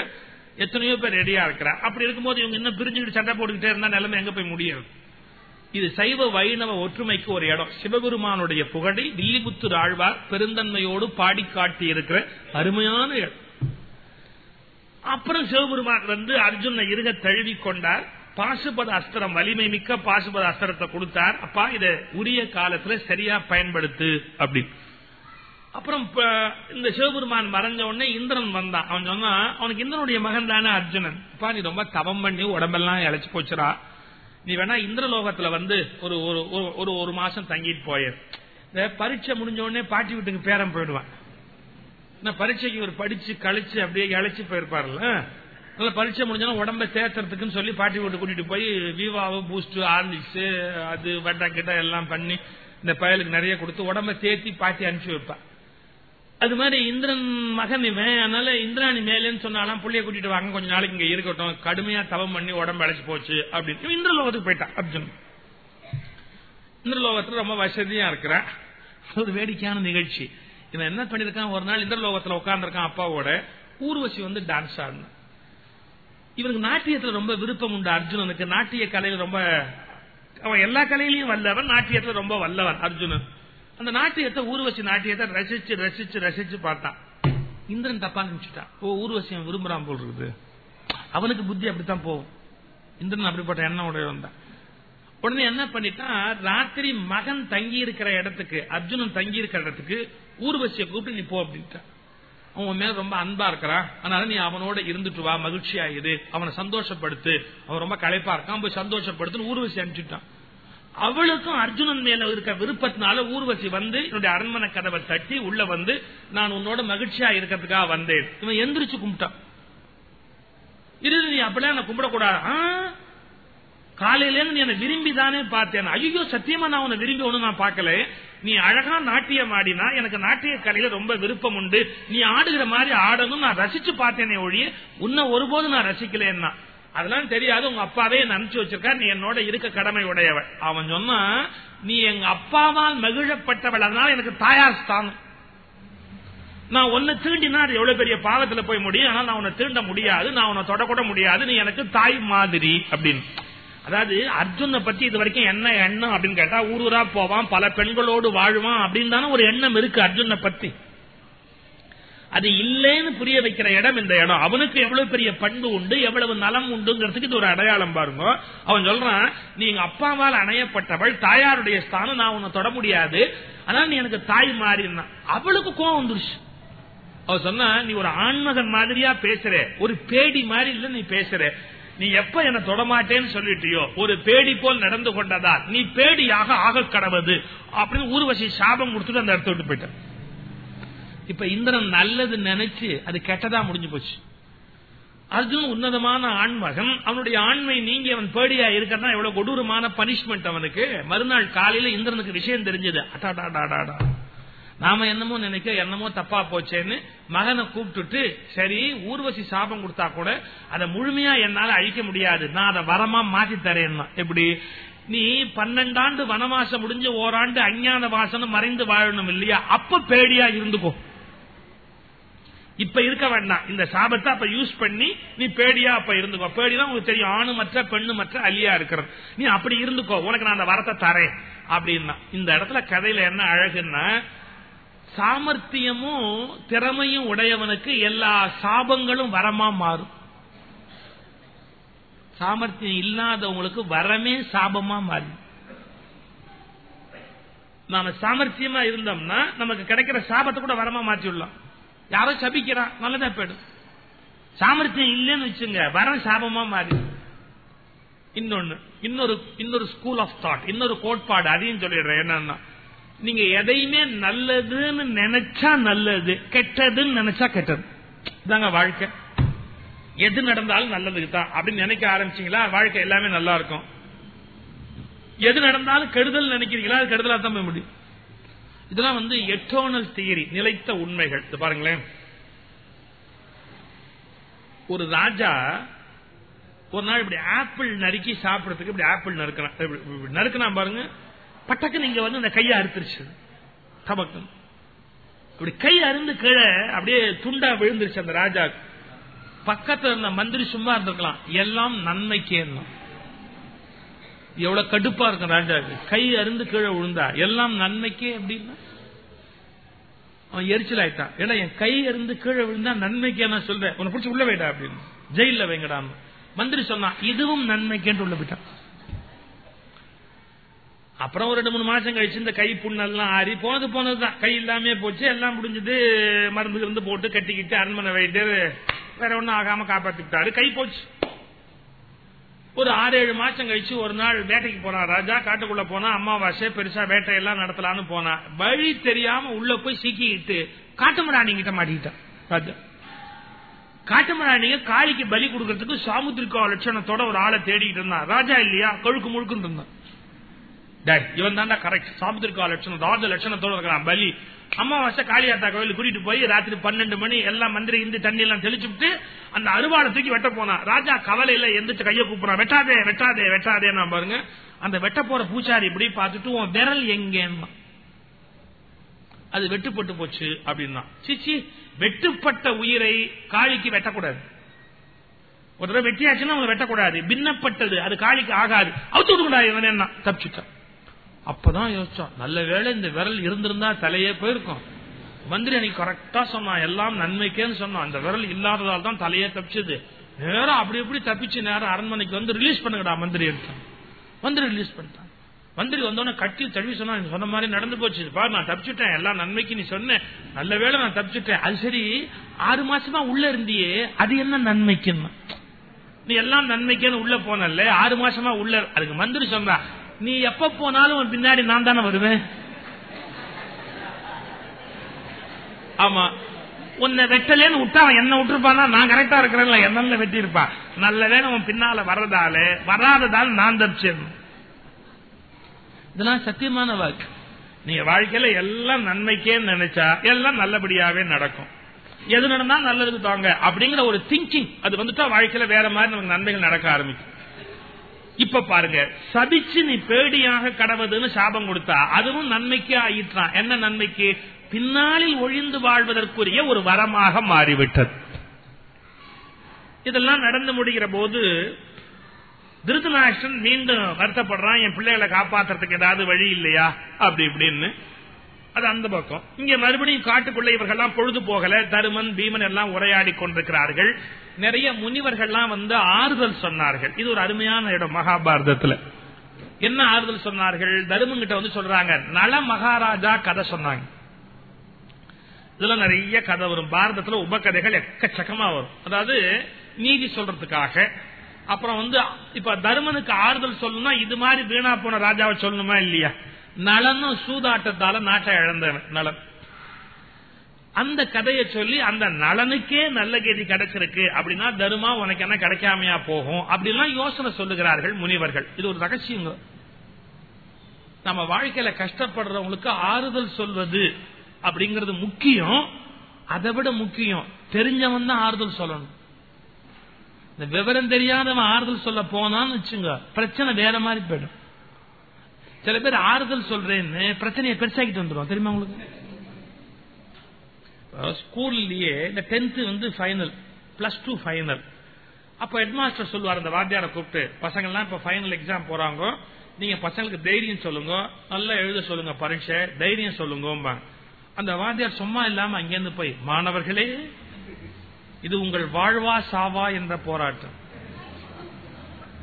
எத்தனையோ பேர் ரெடியா இருக்கிறா அப்படி இருக்கும்போது இவங்க இன்னும் பிரிஞ்சுக்கிட்டு சண்டை போட்டுக்கிட்டே இருந்தா நிலைமை எங்க போய் முடியாது. இது சைவ வைணவ ஒற்றுமைக்கு ஒரு இடம். சிவபெருமானுடைய புகழை வில்லிபுத்தூர் ஆழ்வார் பெருந்தன்மையோடு பாடி காட்டி இருக்கிற அருமையான இடம். அப்புறம் சிவபெருமான் வந்து அர்ஜுன இருக தழுவி கொண்டார். பாசுபத அஸ்திரம் வலிமை மிக்க பாசுபத அஸ்திரத்தை கொடுத்தார். அப்பா இத உரிய காலத்துல சரியா பயன்படுத்து அப்படின்னு அப்புறம் இந்த சிவபெருமான் மறைஞ்ச உடனே இந்திரன் வந்தான். அவன் சொன்னா அவனுக்கு இந்திரனுடைய மகன் தானே அர்ஜுனன். அப்பா நீ ரொம்ப தவம் பண்ணி உடம்பெல்லாம் இழைச்சு போச்சுரா நீ வேணா இந்திரலோகத்துல வந்து ஒரு ஒரு ஒரு மாசம் தங்கிட்டு போயிரு இந்த பரீட்சை முடிஞ்ச உடனே பாட்டி வீட்டுக்கு பேரம் போயிடுவான். பரீட்சைக்கு ஒரு படிச்சு கழிச்சு அப்படியே இழைச்சு போயிருப்பாருல்ல. நல்ல பரீட்சை முடிஞ்சோன்னா உடம்ப தேத்துறதுக்குன்னு சொல்லி பாட்டி வீட்டு கூட்டிட்டு போய் விவாவு பூஸ்ட் ஆர்லிக்ஸ் அது வட்டா கிட்ட எல்லாம் பண்ணி இந்த பயலுக்கு நிறைய கொடுத்து உடம்ப தேத்தி பாட்டி அனுப்பிச்சு வைப்பான் அது மாதிரி இந்திரன் மகன் இவன் அதனால இந்திராணி மேலேன்னு சொன்னாலும் புள்ளைய கூட்டிட்டு வாங்க கொஞ்ச நாளைக்கு இங்க இருக்கட்டும் கடுமையா தவம் பண்ணி உடம்பு அழைச்சு போச்சு அப்படின்னு. இந்திரலோகத்துக்கு போயிட்டான் அர்ஜுன். இந்திரலோகத்துல ரொம்ப வசதியா இருக்கிறான். ஒரு வேடிக்கையான நிகழ்ச்சி. இவன் என்ன பண்ணிருக்கான்? ஒரு நாள் இந்திரலோகத்துல உட்கார்ந்துருக்கான் அப்பாவோட. ஊர்வசி வந்து டான்ஸ் ஆடணும் இவனுக்கு நாட்டியத்துல ரொம்ப விருப்பம் உண்டு அர்ஜுனனுக்கு. நாட்டிய கலையில ரொம்ப அவன் எல்லா கலையிலையும் வல்லவன் நாட்டியத்துல ரொம்ப வல்லவன் அர்ஜுனன். அந்த நாட்டியத்தை ஊர்வசி நாட்டியத்தை ரசிச்சு ரசிச்சு ரசிச்சு பார்த்தான். இந்திரன் தப்பா நினைச்சுட்டான். ஓ ஊர்வசி விரும்புறான் போல் இருக்குது. அவனுக்கு புத்தி அப்படித்தான் போகும். இந்திரன் அப்படிப்பட்ட எண்ணம் உடைய வந்தான் உடனே என்ன பண்ணிட்டான்? ராத்திரி மகன் தங்கி இருக்கிற இடத்துக்கு அர்ஜுனன் தங்கி இருக்கிற இடத்துக்கு ஊர்வசியை கூப்பிட்டு நீ போ அப்படின்ட்டான். அவன் மேல ரொம்ப அன்பா இருக்கிறான். அதனால நீ அவனோட இருந்துட்டு வா மகிழ்ச்சியா இது அவனை சந்தோஷப்படுத்து. அவன் ரொம்ப களைப்பா இருக்கான். போய் சந்தோஷப்படுத்துன்னு ஊர்வசி அனுப்பிச்சுட்டான். அவளுக்கும் அர்ஜுனன் மேல இருக்க விருப்பத்தினால ஊர்வசி வந்து என்னுடைய அரண்மனை கதவை தட்டி உள்ள வந்து நான் உன்னோட மகிழ்ச்சியா இருக்கிறதுக்காக வந்தேன். இவன் எந்திரிச்சு கும்பிட்டான். இரு நீ அப்படிலாம் என்ன கும்பிடக்கூடாது. காலையில நீ என்ன விரும்பி தானே பார்த்தேன். ஐயோ சத்தியமா நான் உன்னை விரும்பி ஒண்ணு நான் பார்க்கல. நீ அழகா நாட்டியம் ஆடினா எனக்கு நாட்டிய கலையில ரொம்ப விருப்பம் உண்டு. நீ ஆடுகிற மாதிரி ஆடணும் நான் ரசிச்சு பார்த்தேனே ஒழிய உன்னை ஒருபோது நான் ரசிக்கலன்னா. அதெல்லாம் தெரியாது உங்க அப்பாவே என்ன அனுப்பிச்சு வச்சிருக்கா நீ என்னோட இருக்க கடமை உடையவள் அவன் சொன்னா நீ எங்க அப்பாவால் மகிழப்பட்டவள் அதனால எனக்கு தாயார் ஸ்தானம். நான் உன்னை தீண்டினா அது எவ்வளவு பெரிய பாவத்துல போய் முடியும். ஆனா நான் உன்னை தீண்ட முடியாது. நான் உன்னை தொடக்கூட முடியாது. நீ எனக்கு தாய் மாதிரி அப்படின்னு. அதாவது அர்ஜுனை பத்தி இது வரைக்கும் என்ன எண்ணம் அப்படின்னு கேட்டா ஊர் ஊரா போவான் பல பெண்களோடு வாழ்வான் அப்படின்னு தானே ஒரு எண்ணம் இருக்கு அர்ஜுனை பத்தி. அது இல்லைன்னு புரிய வைக்கிற இடம் இந்த இடம். அவனுக்கு எவ்வளவு பெரிய பண்பு உண்டு எவ்வளவு நலம் உண்டுங்கிறதுக்கு இது ஒரு அடையாளம் பாருங்க. அவன் சொல்றான் நீ எங்க அப்பாவால் அணையப்பட்டவள் தாயாருடைய ஸ்தானம் நான் உன்னை தொட முடியாது. அதனால நீ எனக்கு தாய் மாறினா அவளுக்கு கோவம் வந்துருச்சு. அவ சொன்னா நீ ஒரு ஆண்மகன் மாதிரியா பேசுற. ஒரு பேடி மாதிரி இல்ல நீ பேசுற. நீ எப்ப என்ன தொடமாட்டேன்னு சொல்லிட்டியோ ஒரு பேடி போல் நடந்து கொண்டதா நீ பேடியாக ஆக கடவுது அப்படின்னு ஊர்வசி சாபம் கொடுத்துட்டு அந்த இடத்த விட்டு போயிட்டேன் இப்ப இந்திரன் நல்லது நினைச்சு அது கெட்டதா முடிஞ்சு போச்சு. அர்ஜுன் உன்னதமான ஆண்மகன் அவனுடைய ஆண்மை நீங்கி அவன் பேடியா இருக்கிறதா எவ்வளவு கொடூரமான பனிஷ்மெண்ட் அவனுக்கு. மறுநாள் காலையில இந்திரனுக்கு விஷயம் தெரிஞ்சது. அடாடாடாடாடா. நாம என்னமோ நினைக்க என்னமோ தப்பா போச்சேன்னு மகனை கூப்பிட்டுட்டு சரி ஊர்வசி சாபம் கொடுத்தா கூட அதை முழுமையா என்னால அழிக்க முடியாது. நான் அதை வரமா மாத்தி தரேன் எப்படி? நீ பன்னெண்டாண்டு வனவாசம் முடிஞ்ச ஓராண்டு அஞ்ஞான வாசனம் மறைந்து வாழணும் இல்லையா? அப்ப பேடியா இருந்துக்கோ. இப்ப இருக்க வேண்டாம். இந்த சாபத்தை அப்ப யூஸ் பண்ணி நீ பேடியா அப்ப இருந்துக்கோ. பேடினா உங்களுக்கு தெரியும். ஆணு மற்ற பெண்ணு மற்ற அலியா இருக்கிறது. நீ அப்படி இருந்துக்கோ. உனக்கு நான் அந்த வரத்தை தரேன். அப்படின்னா இந்த இடத்துல கதையில என்ன அழகுன்னா சாமர்த்தியமும் திறமையும் உடையவனுக்கு எல்லா சாபங்களும் வரமா மாறும். சாமர்த்தியம் இல்லாதவங்களுக்கு வரமே சாபமா மாறும். நாம சாமர்த்தியமா இருந்தோம்னா நமக்கு கிடைக்கிற சாபத்தை கூட வரமா மாற்றிடலாம் யாரோ சபிக்கிறான் நல்லதா போயிடும். சாமர்த்தியம் இல்லைன்னு வச்சுங்க வரம் சாபமா மாறி. இன்னொன்னு இன்னொரு இன்னொரு ஸ்கூல் ஆஃப் தாட் இன்னொரு கோட்பாடு அதையும் சொல்லிடுறேன். என்னன்னா நீங்க எதையுமே நல்லதுன்னு நினைச்சா நல்லது கெட்டதுன்னு நினைச்சா கெட்டது. இதாங்க வாழ்க்கை. எது நடந்தாலும் நல்லதுக்கு தான் அப்படின்னு நினைக்க ஆரம்பிச்சீங்களா வாழ்க்கை எல்லாமே நல்லா இருக்கும். எது நடந்தாலும் கெடுதல் நினைக்கிறீங்களா அது கெடுதலா தான் போய் முடியும். இதெல்லாம் வந்து எட்டோனல் தியரி நிலைத்த உண்மைகள். இது பாருங்களேன். ஒரு ராஜா ஒரு நாள் இப்படி ஆப்பிள் நறுக்கி சாப்பிடறதுக்கு இப்படி ஆப்பிள் நறுக்கிறான். நறுக்கினா பாருங்க. பட்டக்கு நீங்க வந்து அந்த கையை அறுத்துருச்சு. தபக்கம். அப்படி கை அருந்து கீழே அப்படியே துண்டா விழுந்துருச்சு அந்த ராஜா. பக்கத்துல இருந்த மந்திரி சும்மா இருந்திருக்கலாம். எல்லாம் நன்மைக்கே எவ்வளவு கடுப்பா இருக்கும் ராஜாவுக்கு. கை அருந்து கீழே விழுந்தா எல்லாம் நன்மைக்கே அப்படின்னா? அவன் எரிச்சல் ஆயிட்டான். ஏன்னா என் கை இருந்து கீழே விழுந்தா நன்மைக்கே நான் சொல்றேன். உன்னை பிடிச்சி உள்ள வேடா அப்படின்னு. ஜெயில வைங்கடான் மந்திரி சொன்னான் இதுவும் நன்மைக்கேன்னு உள்ள போயிட்டான். அப்புறம் ஒரு ரெண்டு மூணு மாசம் கழிச்சு இந்த கை புண்ணெல்லாம் ஆறி போனது போனதுதான். கை இல்லாமே போச்சு. எல்லாம் முடிஞ்சது மருந்து இருந்து போட்டு கட்டிக்கிட்டு அரண்மனை வைட்டு வேற ஒன்னும் ஆகாம காப்பாத்திட்டாரு. கை போச்சு. ஒரு ஆறு ஏழு மாசம் கழிச்சு ஒரு நாள் வேட்டைக்கு போனான் ராஜா. காட்டுக்குள்ள போனா அம்மாவாசை பெருசா வேட்டையெல்லாம் நடத்தலாம்னு போனா. வழி தெரியாம உள்ள போய் சிக்கிக்கிட்டு காட்டுமராணி கிட்ட மாட்டிக்கிட்டான் ராஜா. காட்டுமராணிங்க காளிக்கு பலி கொடுக்கறதுக்கு சாமுத்திரிக்கா லட்சணத்தோட ஒரு ஆளை தேடிக்கிட்டு இருந்தான். ராஜா இல்லையா? கொழுக்கு முழுக்குன்னு இருந்தான். இவன் தாண்டா கரெக்ட் சாமுத்திரிக்கா லட்சணம். ராஜ லட்சணத்தோட இருக்கிறான். பலி. அமாவாசை காளியாத்தா கோயில் கூட்டிட்டு போய் ராத்திரி பன்னெண்டு மணி எல்லாம் மந்திரி இந்து தண்ணி எல்லாம் தெளிச்சுட்டு அந்த அறுவாடை தூக்கி வெட்ட போனா. ராஜா கவலையில எந்திரிச்சு கைய கூப்பிடுறான். வெட்டாதே வெட்டாதே வெட்டாதே நான் பாருங்க. அந்த வெட்ட போற பூச்சாரி இப்படி பார்த்துட்டு உன் விரல் எங்கேன்னா அது வெட்டுப்பட்டு போச்சு அப்படின்னா. சிச்சி வெட்டுப்பட்ட உயிரை காளிக்கு வெட்டக்கூடாது. ஒரு தடவை வெட்டியாச்சுன்னா அவங்க வெட்டக்கூடாது. பின்னப்பட்டது அது காளிக்கு ஆகாது. அவுத்து விடக்கூடாது இவன் என்ன? தப்பிச்சுட்டான். அப்பதான் யோசிச்சோம் நல்ல வேளை இந்த விரல் இருந்திருந்தா தலையே போயிருக்கும். மந்திரி அன்னைக்கு கரெக்டா சொன்னான் எல்லாம் நன்மைக்கேன்னு சொன்னான். அந்த விரல் இல்லாததால் தான் தலையே தப்பிச்சது. நேரம் அப்படி எப்படி தப்பிச்சு நேரம் அரண்மனைக்கு வந்து ரிலீஸ் பண்ணுங்கடா மந்திரி எடுத்தான். மந்திரி ரிலீஸ் பண்ணிட்டான். மந்திரி வந்தோடனே கட்டி தழுவி சொன்னா சொன்ன மாதிரி நடந்து போச்சு. பாரு நான் தப்பிச்சுட்டேன். எல்லாம் நன்மைக்கு நீ சொன்ன. நல்ல வேளை நான் தப்பிச்சுட்டேன். அது சரி ஆறு மாசமா உள்ள இருந்தியே அது என்ன நன்மைக்குன்னு. நீ எல்லாம் நன்மைக்கேன்னு உள்ள போனல ஆறு மாசமா உள்ள அதுக்கு மந்திரி சொன்னா நீ எப்ப போனாலும் பின்னாடி நான் தானே வருவேன். ஆமா. உன்னை வெட்டலேன்னு விட்டா அவன் என்ன விட்டுருப்பானா நான் கரெக்டா இருக்கிறேன்ல என்ன வெட்டி இருப்பான் நல்ல அவன் பின்னால வர்றதால வராததால் நான் தப்பிச்சேன் இதெல்லாம் சத்தியமான வாக்கு. நீங்க வாழ்க்கையில எல்லாம் நன்மைக்கே நினைச்சா எல்லாம் நல்லபடியாவே நடக்கும். எது நடந்தா நல்லதுக்கு தாங்க. அப்படிங்கிற ஒரு திங்கிங் அது வந்துட்டா வாழ்க்கையில வேற மாதிரி நமக்கு நன்மைகள் நடக்க ஆரம்பிக்கும். இப்ப பாருங்க. சபிச்சு நீ பேடியாக கடவுதுன்னு சாபம் கொடுத்தா அதுவும் நன்மைக்கு ஆயிற்றான். என்ன நன்மைக்கு? பின்னாளில் ஒழிந்து வாழ்வதற்குரிய ஒரு வரமாக மாறிவிட்டது. இதெல்லாம் நடந்து முடிகிற போது திருத்தநாஷ்டன் மீண்டும் வருத்தப்படுறான் என் பிள்ளைகளை காப்பாத்துறதுக்கு ஏதாவது வழி இல்லையா? அப்படி இப்படின்னு. அது அந்த பக்கம். இங்க மறுபடியும் காட்டுக்குள்ள இவர்கள்லாம் பொழுது போகல. தருமன் பீமன் எல்லாம் உரையாடி கொண்டிருக்கிறார்கள். நிறைய முனிவர்கள்லாம் வந்து ஆறுதல் சொன்னார்கள். இது ஒரு அருமையான இடம் மகாபாரதத்துல. என்ன ஆறுதல் சொன்னார்கள்? தருமன் கிட்ட வந்து சொல்றாங்க நல மகாராஜா கதை சொன்னாங்க. இதுல நிறைய கதை வரும். பாரதத்துல உபகதைகள் எக்கச்சக்கமா வரும். அதாவது நீதி சொல்றதுக்காக. அப்புறம் வந்து இப்ப தருமனுக்கு ஆறுதல் சொல்லணும்னா இது மாதிரி வீணா போன ராஜாவை சொல்லணுமா இல்லையா? நலனும் சூதாட்டத்தால நாட்டை இழந்தவன் நலன். அந்த கதையை சொல்லி அந்த நலனுக்கே நல்ல கதி கிடைச்சிருக்கு அப்படின்னா தருமா உனக்கு என்ன கிடைக்காமையா போகும் அப்படிலாம் யோசனை சொல்லுகிறார்கள் முனிவர்கள். இது ஒரு ரகசியங்க. நம்ம வாழ்க்கையில கஷ்டப்படுறவங்களுக்கு ஆறுதல் சொல்வது அப்படிங்கிறது முக்கியம். அதை விட முக்கியம் தெரிஞ்சவன் தான் ஆறுதல் சொல்லணும். இந்த விவரம் தெரியாதவன் ஆறுதல் சொல்ல போனான்னு வச்சுங்க பிரச்சனை வேற மாதிரி போயிடும். சில பேர் ஆறுதல் சொல்றேன்னு பிரச்சனையை பெருசாக்கிட்டு வந்துடும் தெரியுமா உங்களுக்கு? ஸ்கூல்லயே இந்த டென்த் வந்து ஃபைனல் பிளஸ் டூ ஃபைனல் அப்ப ஹெட்மாஸ்டர் சொல்லுவார் அந்த வாத்தியாரை கூப்பிட்டு பசங்க எல்லாம் இப்ப ஃபைனல் எக்ஸாம் போறாங்க நீங்க பசங்களுக்கு தைரியம் சொல்லுங்க நல்லா எழுத சொல்லுங்க பரீட்சை தைரியம் சொல்லுங்க அந்த வாத்தியார் சும்மா இல்லாம அங்கிருந்து போய் மாணவர்களே இது உங்கள் வாழ்வா சாவா என்ற போராட்டம்.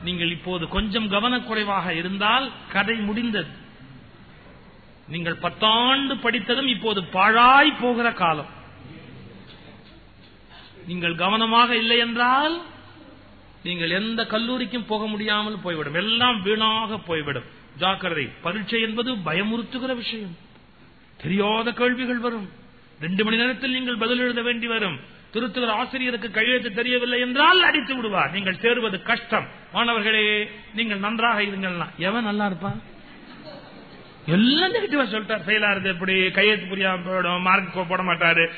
நீங்கள் இப்போது கொஞ்சம் கவனக்குறைவாக இருந்தால் கதை முடிந்தது. நீங்கள் பத்தாண்டு படித்ததும் இப்போது பாழாய் போகிற காலம். நீங்கள் கவனமாக இல்லை என்றால் நீங்கள் எந்த கல்லூரிக்கும் போக முடியாமல் போய்விடும். எல்லாம் வீணாக போய்விடும். ஜாக்கிரதை. பரீட்சை என்பது பயமுறுத்துகிற விஷயம். தெரியாத கேள்விகள் வரும். ரெண்டு மணி நேரத்தில் நீங்கள் பதில் எழுத வேண்டி வரும். திருத்துகிற ஆசிரியருக்கு கையெழுத்து தெரியவில்லை என்றால் அடித்து விடுவார். நீங்கள் சேருவது கஷ்டம். மாணவர்களே நீங்கள் நன்றாக இருங்கள் எவன் நல்லா இருப்பான்? எல்லாம் நெகட்டிவா சொல்லிட்டார். ஃபெயிலா இருக்கு எப்படி? கையெழுத்து புரியாம போயிடும். மார்க் போட மாட்டாரு.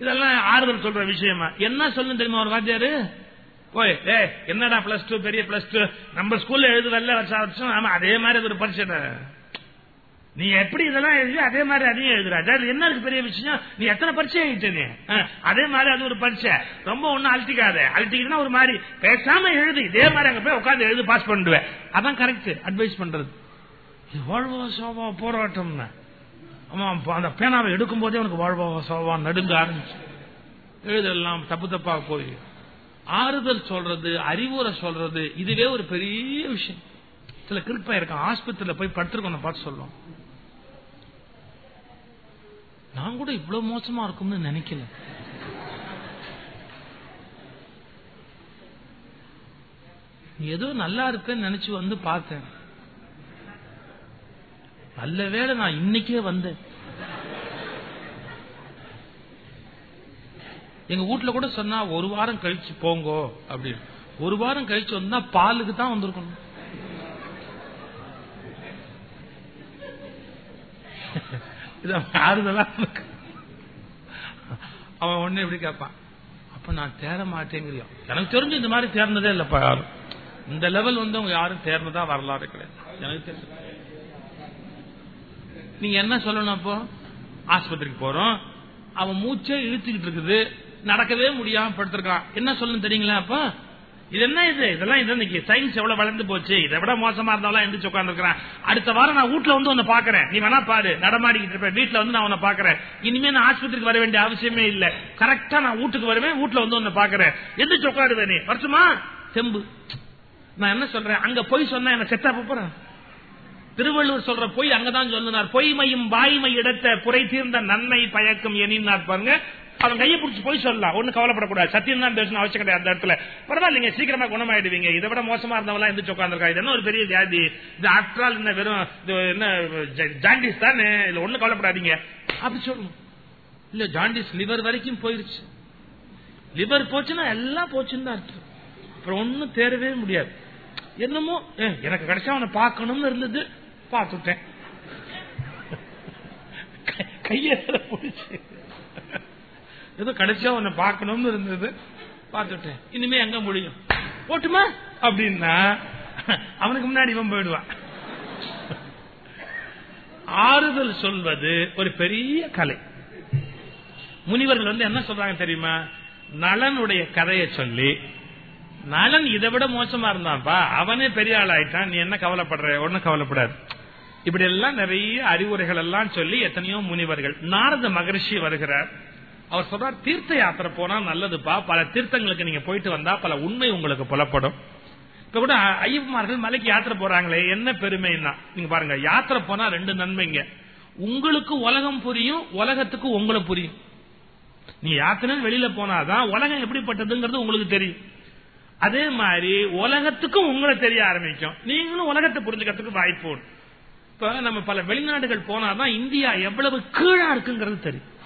இதெல்லாம் ஆறுதல் சொல்ற விஷயமா? என்ன சொல்லு தெரியுமா ஒரு வாத்தியாரு? போய் ஏ என்னடா பிளஸ் டூ பெரிய பிளஸ் டூ நம்ம ஸ்கூல்ல எழுதுவல்ல வருஷம்? வருஷம் அதே மாதிரி ஒரு பரிசு நீ எப்படி இதெல்லாம் எழுதி அதே மாதிரி அதையும் எழுதுற. என்ன இருக்கு பெரிய விஷயம்? நீ எத்தனை பரிச்சை எழுதிட்ட நீ அதே மாதிரி அது ஒரு பரிச்சை. ரொம்ப ஒன்னும் அழட்டிக்காத. அழட்டிக்கிட்டா ஒரு மாதிரி பேசாம எழுது. இதே மாதிரி அங்க போய் உட்காந்து எழுது பாஸ் பண்ணிடுவேன். அதான் கரெக்ட் அட்வைஸ் பண்றது. வாழ்வோ சோபா போராட்டம் அந்த பேனாவை எடுக்கும் போதே உனக்கு வாழ்வா சோபா நடுங்க ஆரம்பிச்சு. எழுதெல்லாம் தப்பு தப்பா போய். ஆறுதல் சொல்றது அறிவுரை சொல்றது இதுவே ஒரு பெரிய விஷயம். சில கிருப்பா இருக்கான் ஆஸ்பத்திரியில போய் படுத்திருக்கோம் பார்த்து சொல்லுவோம். நான் கூட இவ்வளவு மோசமா இருக்கும்னு நினைக்கல. ஏதோ நல்லா இருப்பேன்னு நினைச்சு வந்து பார்த்தேன். நல்ல வேலை நான் இன்னைக்கே வந்தேன். எங்க வீட்டுல கூட சொன்னா ஒரு வாரம் கழிச்சு போங்கோ அப்படின்னு. ஒரு வாரம் கழிச்சு வந்தா பாலுக்கு தான் வந்திருக்கணும். ஆறுதலா அவன் ஒண்ணு எப்படி கேட்பான். அப்ப நான் தேர மாட்டேங்கிறியா? எனக்கு தெரிஞ்சு இந்த மாதிரி தேர்ந்ததே இல்லப்பா யாரும். இந்த லெவல் வந்து அவங்க யாரும் தேர்ந்ததா வரலாறு கிடையாது. எனக்கு தெரிஞ்சு. நீங்க என்ன சொல்லணும் அப்போ? ஆஸ்பத்திரிக்கு போறோம். அவன் மூச்சே இழுத்துக்கிட்டு இருக்குது. நடக்கவே முடியாம படுத்திருக்கான். என்ன சொல்லணும் தெரியுங்களா அப்ப? இது என்ன இது? இதெல்லாம் இது இன்னைக்கு? சயின்ஸ் எவ்வளவு வளர்ந்து போச்சு? இதை விட மோசமா இருந்தாலும் எந்திரிச்சு உட்காந்துருக்கிறேன் அடுத்த வாரம் நான் வீட்டுல வந்து உன்னை பாக்குறேன் நீ வேணா பாரு. நடமாடிக்கிட்டு இருப்பேன். வீட்டுல வந்து நான் உன்னை பாக்குறேன் இனிமே நான் ஆஸ்பத்திரிக்கு வர வேண்டிய அவசியமே இல்ல. கரெக்டா நான் வீட்டுக்கு வருவேன். வீட்டுல வந்து உன்னை பாக்குறேன் எந்திரிச்சு உட்காருவேன் நீ. வருஷமா? தெம்பு. நான் என்ன சொல்றேன்? அங்க போய் சொன்னா என்ன செத்தா போறேன் திருவள்ளுவர் சொல்ற பொய் அங்கதான் சொல்லுனார். பொய்மையும் வாய்மை இடத்த புரை தீர்ந்த நன்மை பயக்கும் எனினார் பாருங்க. அவன் கையை பிடிச்சி போய் சொல்லலாம். ஒண்ணு கவலைப்படக்கூடாது. சத்தியம் தான் பேசணும் அவசியம் கிடையாது அந்த இடத்துல. பரவாயில்லைங்க சீக்கிரமா குணமாயிடுவீங்க. இதை விட மோசமா இருந்தவங்க எந்திரிச்சு உட்காந்துருக்கா இது என்ன ஒரு பெரிய வியாதி? இது ஆஃப்டர் என்ன வெறும் என்ன ஜாண்டிஸ் தானே? இல்ல ஒண்ணு கவலைப்படாதீங்க. அப்படி சொல்லணும். இல்ல ஜாண்டிஸ் லிவர் வரைக்கும் போயிருச்சு. லிவர் போச்சுன்னா எல்லாம் போச்சுன்னு தான் அர்த்தம். அப்புறம் ஒன்னும் தேரவே முடியாது. என்னமோ எனக்கு கிடைச்சா அவனை பார்க்கணும்னு இருந்தது. பார்த்துட்டேன். கையை பிடிச்சு. ஏதோ கடைசியா உன்னை பார்க்கணும்னு இருந்தது. பார்த்துட்டேன். இனிமே எங்க முடியும்? போட்டுமா? அப்படின்னா அவனுக்கு முன்னாடி இவன் போயிடுவான். ஆறுதல் சொல்வது ஒரு பெரிய கலை. முனிவர்கள் வந்து என்ன சொல்றாங்க தெரியுமா? நலனுடைய கதையை சொல்லி நலன் இதை விட மோசமா இருந்தான்ப்பா அவனே பெரிய ஆள் ஆயிட்டான் நீ என்ன கவலைப்படுற? ஒன்னும் கவலைப்படாது. இப்படி எல்லாம் நிறைய அறிவுரைகள் எல்லாம் சொல்லி எத்தனையோ முனிவர்கள் நாரத மகரிஷி வருகிறார். அவர் சொல்றார் தீர்த்த யாத்திரை போனா நல்லதுப்பா. பல தீர்த்தங்களுக்கு நீங்க போயிட்டு வந்தா பல உண்மை உங்களுக்கு புலப்படும். இப்ப கூட ஐயப்பமார்கள் மலைக்கு யாத்திரை போறாங்களே என்ன பெருமைன்னா நீங்க பாருங்க யாத்திரை போனா ரெண்டு நன்மைங்க. உங்களுக்கு உலகம் புரியும் உலகத்துக்கு உங்களை புரியும். நீ யாத்திரை வெளியில போனாதான் உலகம் எப்படிப்பட்டதுங்கிறது உங்களுக்கு தெரியும். அதே மாதிரி உலகத்துக்கும் உங்களை தெரிய ஆரம்பிக்கும். நீங்களும் உலகத்தை புரிஞ்சுக்கிறதுக்கு வாய்ப்பு இப்ப நம்ம பல வெளிநாடுகள் போனாதான் இந்தியா எவ்வளவு கீழா இருக்குங்கிறது தெரியும்.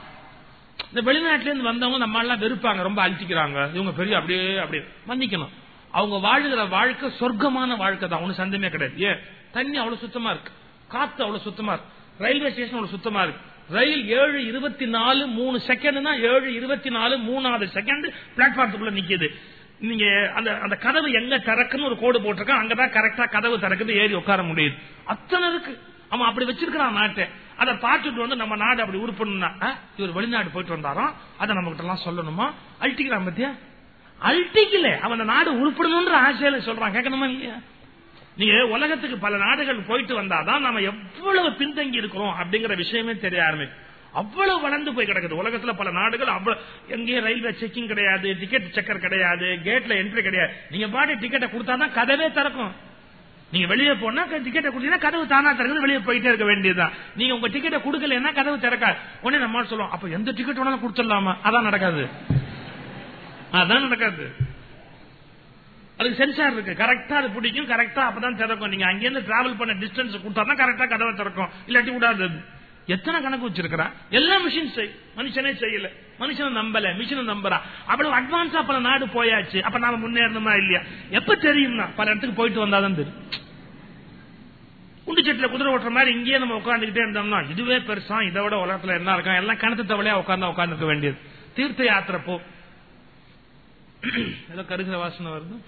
இந்த வெளிநாட்டுல இருந்து வந்தவங்க நம்ம எல்லாம் வெறுப்பாங்க ரொம்ப அழிச்சிக்கிறாங்க. இவங்க பெரிய அப்படியே அப்படியே மன்னிக்கணும். அவங்க வாழ்கிற வாழ்க்கை சொர்க்கமான வாழ்க்கை தான். ஒண்ணு சந்தமே கிடையாது. ஏன்? தண்ணி அவ்வளவு சுத்தமா இருக்கு. காத்து அவ்வளவு சுத்தமா இருக்கு. ரயில்வே ஸ்டேஷன் அவ்வளவு சுத்தமா இருக்கு. ரயில் ஏழு இருபத்தி நாலு மூணு செகண்ட்னா ஏழு இருபத்தி நாலு மூணாவது செகண்ட் பிளாட்பாரத்துக்குள்ள நிக்குது. நீங்க அந்த அந்த கதவு எங்க திறக்குன்னு ஒரு கோடு போட்டிருக்கோம். அங்கதான் கரெக்டா கதவு திறக்குது ஏறி உட்கார முடியுது. அத்தனை இருக்கு. அவன் அப்படி வச்சிருக்கான் நாட்டை. அதை பார்த்துட்டு வந்து நம்ம நாடு அப்படி உருப்பணும்னா இவர் வெளிநாடு போயிட்டு வந்தாராம். அதை நம்ம கிட்ட எல்லாம் சொல்லணுமா? அழட்டிக்கலாம் பத்தியா? அழட்டிக்கல அவன் நாடு உருப்படணும்ன்ற ஆசையில சொல்றான். கேட்கணுமா இல்லையா? நீங்க உலகத்துக்கு பல நாடுகள் போயிட்டு வந்தாதான் நம்ம எவ்வளவு பின்தங்கி இருக்கிறோம் அப்படிங்கிற விஷயமே தெரிய ஆரம்பிக்கும். அவ்வளவு வளர்ந்து போய் கிடக்குது. உலகத்துல பல நாடுகள் அவ்வளவு எங்கேயும் ரயில்வே செக்கிங் கிடையாது டிக்கெட் செக்கர் கிடையாது கேட்ல என்ட்ரி கிடையாது. நீங்க பாட்டு டிக்கெட்டை கொடுத்தாதான் கதவே திறக்கும். நீங்க வெளியே போனா டிக்கெட்டை கொடுத்தீங்கன்னா கதவு தானா திறக்குது வெளியே போயிட்டே இருக்க வேண்டியதுதான். நீங்க உங்க டிக்கெட்டை கொடுக்கலன்னா கதவு திறக்காது. உடனே நம்ம சொல்லுவோம் அப்ப எந்த டிக்கெட் வேணாலும் கொடுத்துடலாமா? அதான் நடக்காது. அதான் நடக்காது. அதுக்கு சென்சார் இருக்கு. கரெக்டா அது பிடிக்கும் கரெக்டா அப்பதான் திறக்கும். நீங்க அங்கிருந்து டிராவல் பண்ண டிஸ்டன்ஸ் கொடுத்தா கரெக்டா கதவை திறக்கும். இல்லாட்டி விடாது எத்தனை கணக்கு வச்சிருக்கிறான் எல்லா மிஷின் செய். மனுஷனே செய்யல. மனுஷனை நம்பல மிஷினை நம்புறான் அவ்வளவு அட்வான்ஸா பல நாடு போயாச்சு. அப்ப நாம முன்னேறணுமா இல்லையா? எப்ப தெரியும்னா? பல இடத்துக்கு போயிட்டு வந்தாதான் தெரியும். குண்டுச்சட்டில குதிரை ஓட்டுற மாதிரி இங்கேயே நம்ம உட்காந்துக்கிட்டே இருந்தோம்னா இதுவே பெருசா இதை விட உலகத்துல என்ன இருக்கும் எல்லாம் கணத்து தவளையா உட்கார்ந்து உட்காந்துருக்க வேண்டியது. தீர்த்த யாத்திரை போ. ஏதோ கருகிற வாசனை வருது.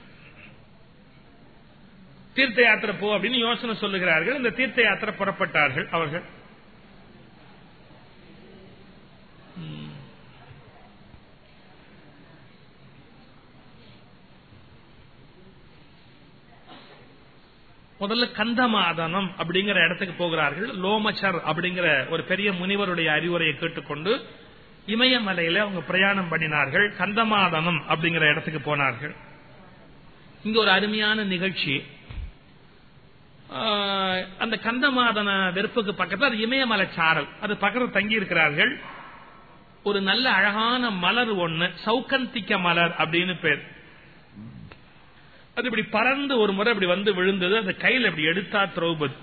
தீர்த்த யாத்திரை போ அப்படின்னு யோசனை சொல்லுகிறார்கள். இந்த தீர்த்த யாத்திரை புறப்பட்டார்கள் அவர்கள். முதல்ல கந்தமாதனம் அப்படிங்கிற இடத்துக்கு போகிறார்கள். லோமச்சர் அப்படிங்கிற ஒரு பெரிய முனிவருடைய அறிவுரையை கேட்டுக்கொண்டு இமயமலையில அவங்க பிரயாணம் பண்ணினார்கள். கந்தமாதனம் அப்படிங்கிற இடத்துக்கு போனார்கள். இங்க ஒரு அருமையான நிகழ்ச்சி. அந்த கந்தமாதன வெறுப்புக்கு பக்கத்தில் அது இமயமலை சாரல். அது பக்கத்தில் தங்கி இருக்கிறார்கள் ஒரு நல்ல அழகான மலர் ஒண்ணு சௌகந்திக்க மலர் அப்படின்னு பேர். அது இப்படி பறந்து ஒரு முறை இப்படி வந்து விழுந்தது அந்த கையில் இப்படி எடுத்தா திரௌபதி.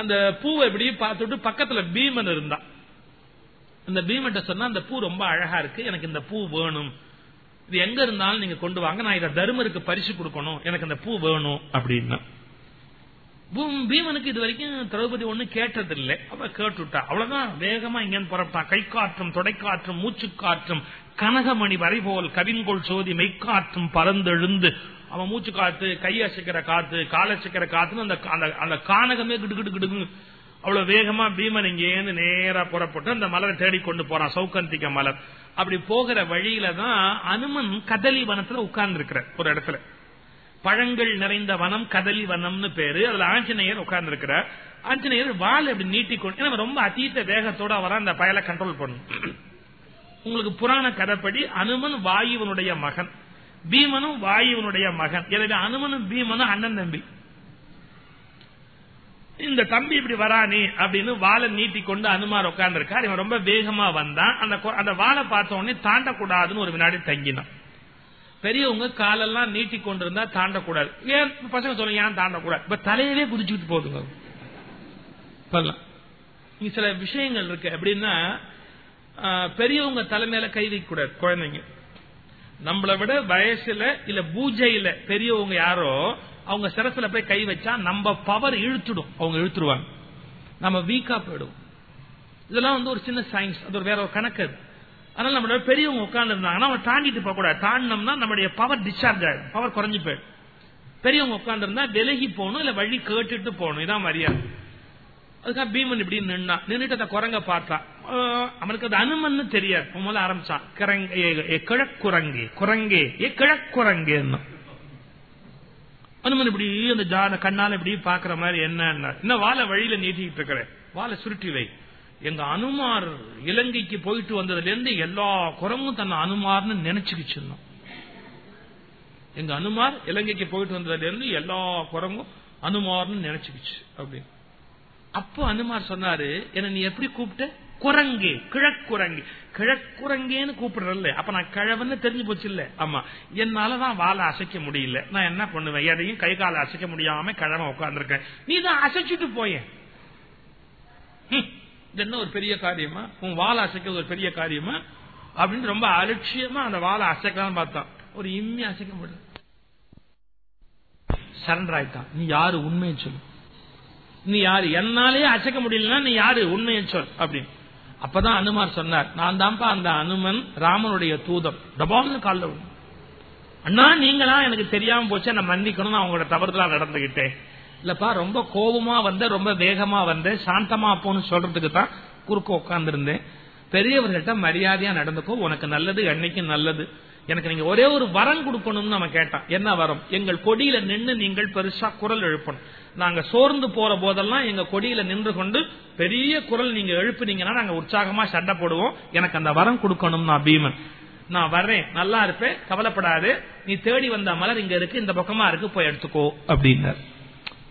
அந்த பூவை இப்படி பார்த்துட்டு பக்கத்துல பீமன் இருந்தான் அந்த பீமன் சொன்னா அந்த பூ ரொம்ப அழகா இருக்கு எனக்கு இந்த பூ வேணும். இது எங்க இருந்தாலும் நீங்க கொண்டு வாங்க நான் இதை தர்மருக்கு பரிசு கொடுக்கணும் எனக்கு இந்த பூ வேணும் அப்படின்னா. பீமனுக்கு இது வரைக்கும் திரௌபதி ஒண்ணு கேட்டதில்லை. அவ கேட்டுட்டா. அவ்வளவுதான். வேகமா இங்க புறப்பட்டான். கை காற்றும் தொடைக்காற்றும் மூச்சு காற்றும் கனகமணி வரைபோல் கவின்கோள் சோதி மெய்க்காற்றும் பறந்தெழுந்து அவன் மூச்சு காத்து கையசைக்கிற காத்து காலசைக்கிற காத்துன்னு அந்த அந்த கானகமே கிடு கிடு கிடுங்க அவ்வளவு வேகமா பீமன் இங்கேருந்து நேரா புறப்பட்டு அந்த மலரை தேடிக்கொண்டு போறான். சௌகந்திக மலர். அப்படி போகிற வழியில தான் அனுமன் கதலி வனத்துல உட்கார்ந்து இருக்கிற ஒரு இடத்துல. பழங்கள் நிறைந்த வனம் கதலி வனம்னு பேரு. அதுல ஆஞ்சநேயர் உட்கார்ந்து இருக்கிறார் ஆஞ்சநேயர் வால் அப்படி நீட்டிக்கொண்டு ஏன்னா ரொம்ப அதீத வேகத்தோட வர அந்த பயலை கண்ட்ரோல் பண்ணும். உங்களுக்கு புராண கதைப்படி அனுமன் வாயுவனுடைய மகன். பீமனும் வாயுவனுடைய மகன். எனவே அனுமனும் பீமனும் அண்ணன் தம்பி. இந்த தம்பி இப்படி வரானே அப்படின்னு வாழை நீட்டி கொண்டு அனுமார் உட்கார்ந்து இருக்கார் இவன் ரொம்ப வேகமா வந்தான். அந்த அந்த வாழை பார்த்த உடனே தாண்டக்கூடாதுன்னு ஒரு வினாடி தங்கினான். பெரியவங்க காலெல்லாம் நீட்டி கொண்டிருந்தா தாண்டக்கூடாது. ஏன்? பசங்க சொல்லுங்க ஏன் தாண்டக்கூடாது? இப்ப தலையவே குதிச்சுட்டு போதுங்க. இங்க சில விஷயங்கள் இருக்கு. எப்படின்னா பெரியவங்க தலைமையில கை வைக்க கூடாது குழந்தைங்க. நம்மளை விட வயசுல இல்ல பூஜையில பெரியவங்க யாரோ அவங்க சிரசுல போய் கை வச்சா நம்ம பவர் இழுத்துடும். அவங்க இழுத்துருவாங்க. நம்ம வீக்கா போயிடும் இதெல்லாம் வந்து ஒரு சின்ன சயின்ஸ் அது ஒரு வேற ஒரு கணக்கு அது. அதனால நம்மளோட பெரியவங்க உட்கார்ந்து இருந்தாங்கன்னா அவன் தாண்டிட்டு போக கூடாது. தாண்டினோம்னா நம்மளுடைய பவர் டிஸ்சார்ஜ் ஆயிடும். பவர் குறைஞ்சு போயிடும். பெரியவங்க உட்கார்ந்து இருந்தா விலகி போகணும் இல்ல வழி கேட்டுட்டு போகணும். இதான் மரியாதை. அதுக்காக பீமன் இப்படி நின்னா நின்றுட்டு அந்த குரங்க பார்த்தான் அவனுக்கு அது அனுமன்னு தெரியாது. முதல்ல ஆரம்பிச்சான். கிழக்குரங்கே குரங்கே ஏ கிழக்குரங்கே அனுமன் இப்படி அந்த ஜான கண்ணால இப்படி பாக்குற மாதிரி என்ன இன்னும் வாழை வழியில நீட்டிட்டு இருக்கிற வாழை சுருட்டி வை. எங்க அனுமார் இலங்கைக்கு போயிட்டு வந்ததுல இருந்து எல்லா குரங்கும் தன்னை அனுமார்னு நினைச்சுக்கிச்சு எங்க அனுமார் இலங்கைக்கு போயிட்டு வந்ததுல இருந்து எல்லா குரங்கும் அனுமார்னு நினைச்சுக்கிச்சு அப்படின்னு. அப்போ அனுமார் சொன்னாரு என்ன நீ எப்படி கூப்பிட்ட? குரங்கே கிழக்குரங்கே. கிழக்குரங்கேன்னு கூப்பிடுறல்ல. அப்ப நான் கிழவன்னு தெரிஞ்சு போச்சு இல்ல ஆமா என்னாலதான் வாழை அசைக்க முடியல. நான் என்ன பண்ணுவேன்? எதையும் கை காலை அசைக்க முடியாம கிழமை உட்கார்ந்துருக்கேன். நீ தான் அசைச்சிட்டு போயேன். இது என்ன ஒரு பெரிய காரியமா? உன் வாழை அசைக்கிறது ஒரு பெரிய காரியமா? அப்படின்னு ரொம்ப அலட்சியமா அந்த வாழை அசைக்கலாம் பார்த்தான். ஒரு இம்மி அசைக்க முடியல. சரண்டர் ஆயிட்டான். நீ யாரு? உண்மையை சொல்லு. நீ யாரு? என்னாலே அசைக்க முடியலன்னா நீ யாரு? உண்மையை சொல் அப்படின்னு. அப்பதான் அனுமார் சொன்னார் நான் தான்ப்பா அந்த அனுமன் ராமனுடைய தூதம் டபால்னு காலில் அண்ணா நீங்களா? எனக்கு தெரியாம போச்சு. நான் மன்னிக்கணும் அவங்களோட தவறுதலா நடந்துகிட்டேன். இல்லப்பா ரொம்ப கோபமா வந்த ரொம்ப வேகமா வந்த சாந்தமா போன்னு சொல்றதுக்கு தான் குறுக்க உட்காந்துருந்தேன் பெரியவர்கள்ட்ட பெரியவர்கிட்ட மரியாதையா நடந்துக்கோ உனக்கு நல்லது என்னைக்கு நல்லது. எனக்கு நீங்க ஒரே ஒரு வரம் கொடுக்கணும்னு நம்ம கேட்டான். என்ன வரம்? எங்கள் கொடியில நின்று நீங்கள் பெருசா குரல் எழுப்பணும். நாங்க சோர்ந்து போற போதெல்லாம் எங்க கொடியில நின்று கொண்டு பெரிய குரல் நீங்க எழுப்புனீங்கன்னா நாங்க உற்சாகமா சண்டை போடுவோம். எனக்கு அந்த வரம் கொடுக்கணும் நான் பீமன். நான் வர்றேன். நல்லா இருப்பேன். கவலைப்படாது. நீ தேடி வந்த மலர் இங்க இருக்கு. இந்த பக்கமா இருக்கு. போய் எடுத்துக்கோ. அப்படின்னார்.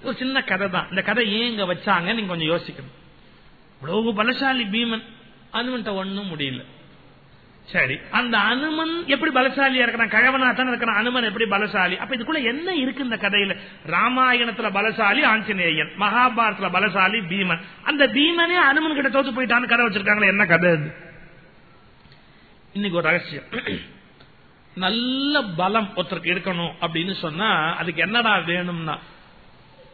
ஒரு சின்ன கதை தான் இந்த கதை ஏன் இங்க வச்சாங்க நீங்க கொஞ்சம் யோசிக்கணும். இவ்வளவு பலசாலி பீமன் அனுமன்ட்ட ஒண்ணும் முடியல. சரி அந்த அனுமன் எப்படி பலசாலியா இருக்கிறான்? கழவனா தான் இருக்கிறான்? அனுமன் எப்படி பலசாலி? அப்ப இதுக்குள்ள என்ன இருக்கு இந்த கதையில? ராமாயணத்துல பலசாலி ஆஞ்சநேயன். மகாபாரத்துல பலசாலி பீமன். அந்த பீமனே அனுமன் கிட்ட தோத்து போயிட்டான்னு கதை வச்சிருக்காங்களே என்ன கதை அது இன்னைக்கு ஒரு ரகசியம். நல்ல பலம் ஒருத்தருக்கு இருக்கணும் அப்படின்னு சொன்னா அதுக்கு என்னடா வேணும்னா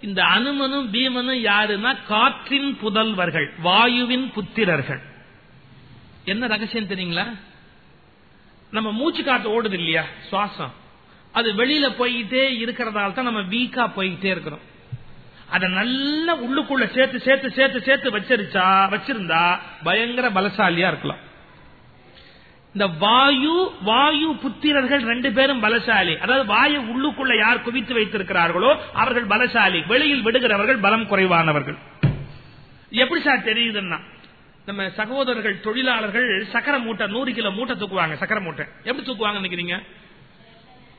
இந்த அனுமனும் பீமனும் யாருன்னா காற்றின் புதல்வர்கள் வாயுவின் புத்திரர்கள். என்ன ரகசியம் தெரியுங்களா? நம்ம மூச்சு காற்று ஓடுது இல்லையா? சுவாசம். அது வெளியில போயிட்டே இருக்கிறதால தான் நம்ம வீக்கா போயிட்டே இருக்கிறோம். அதை நல்லா உள்ளுக்குள்ள சேர்த்து சேர்த்து சேர்த்து சேர்த்து வச்சிருச்சா வச்சிருந்தா பயங்கர பலசாலியா இருக்கலாம். இந்த வாயு வாயு புத்திரர்கள் ரெண்டு பேரும் பலசாலி. அதாவது வாயு உள்ளுக்குள்ள யார் குவித்து வைத்திருக்கிறார்களோ அவர்கள் பலசாலி. வெளியில் விடுகிறவர்கள் பலம் குறைவானவர்கள். எப்படி சார் தெரியுதுன்னா நம்ம சகோதரர்கள் தொழிலாளர்கள் சக்கர மூட்டை நூறு கிலோ மூட்டை தூக்குவாங்க சக்கர மூட்டை. எப்படி தூக்குவாங்க நினைக்கிறீங்க?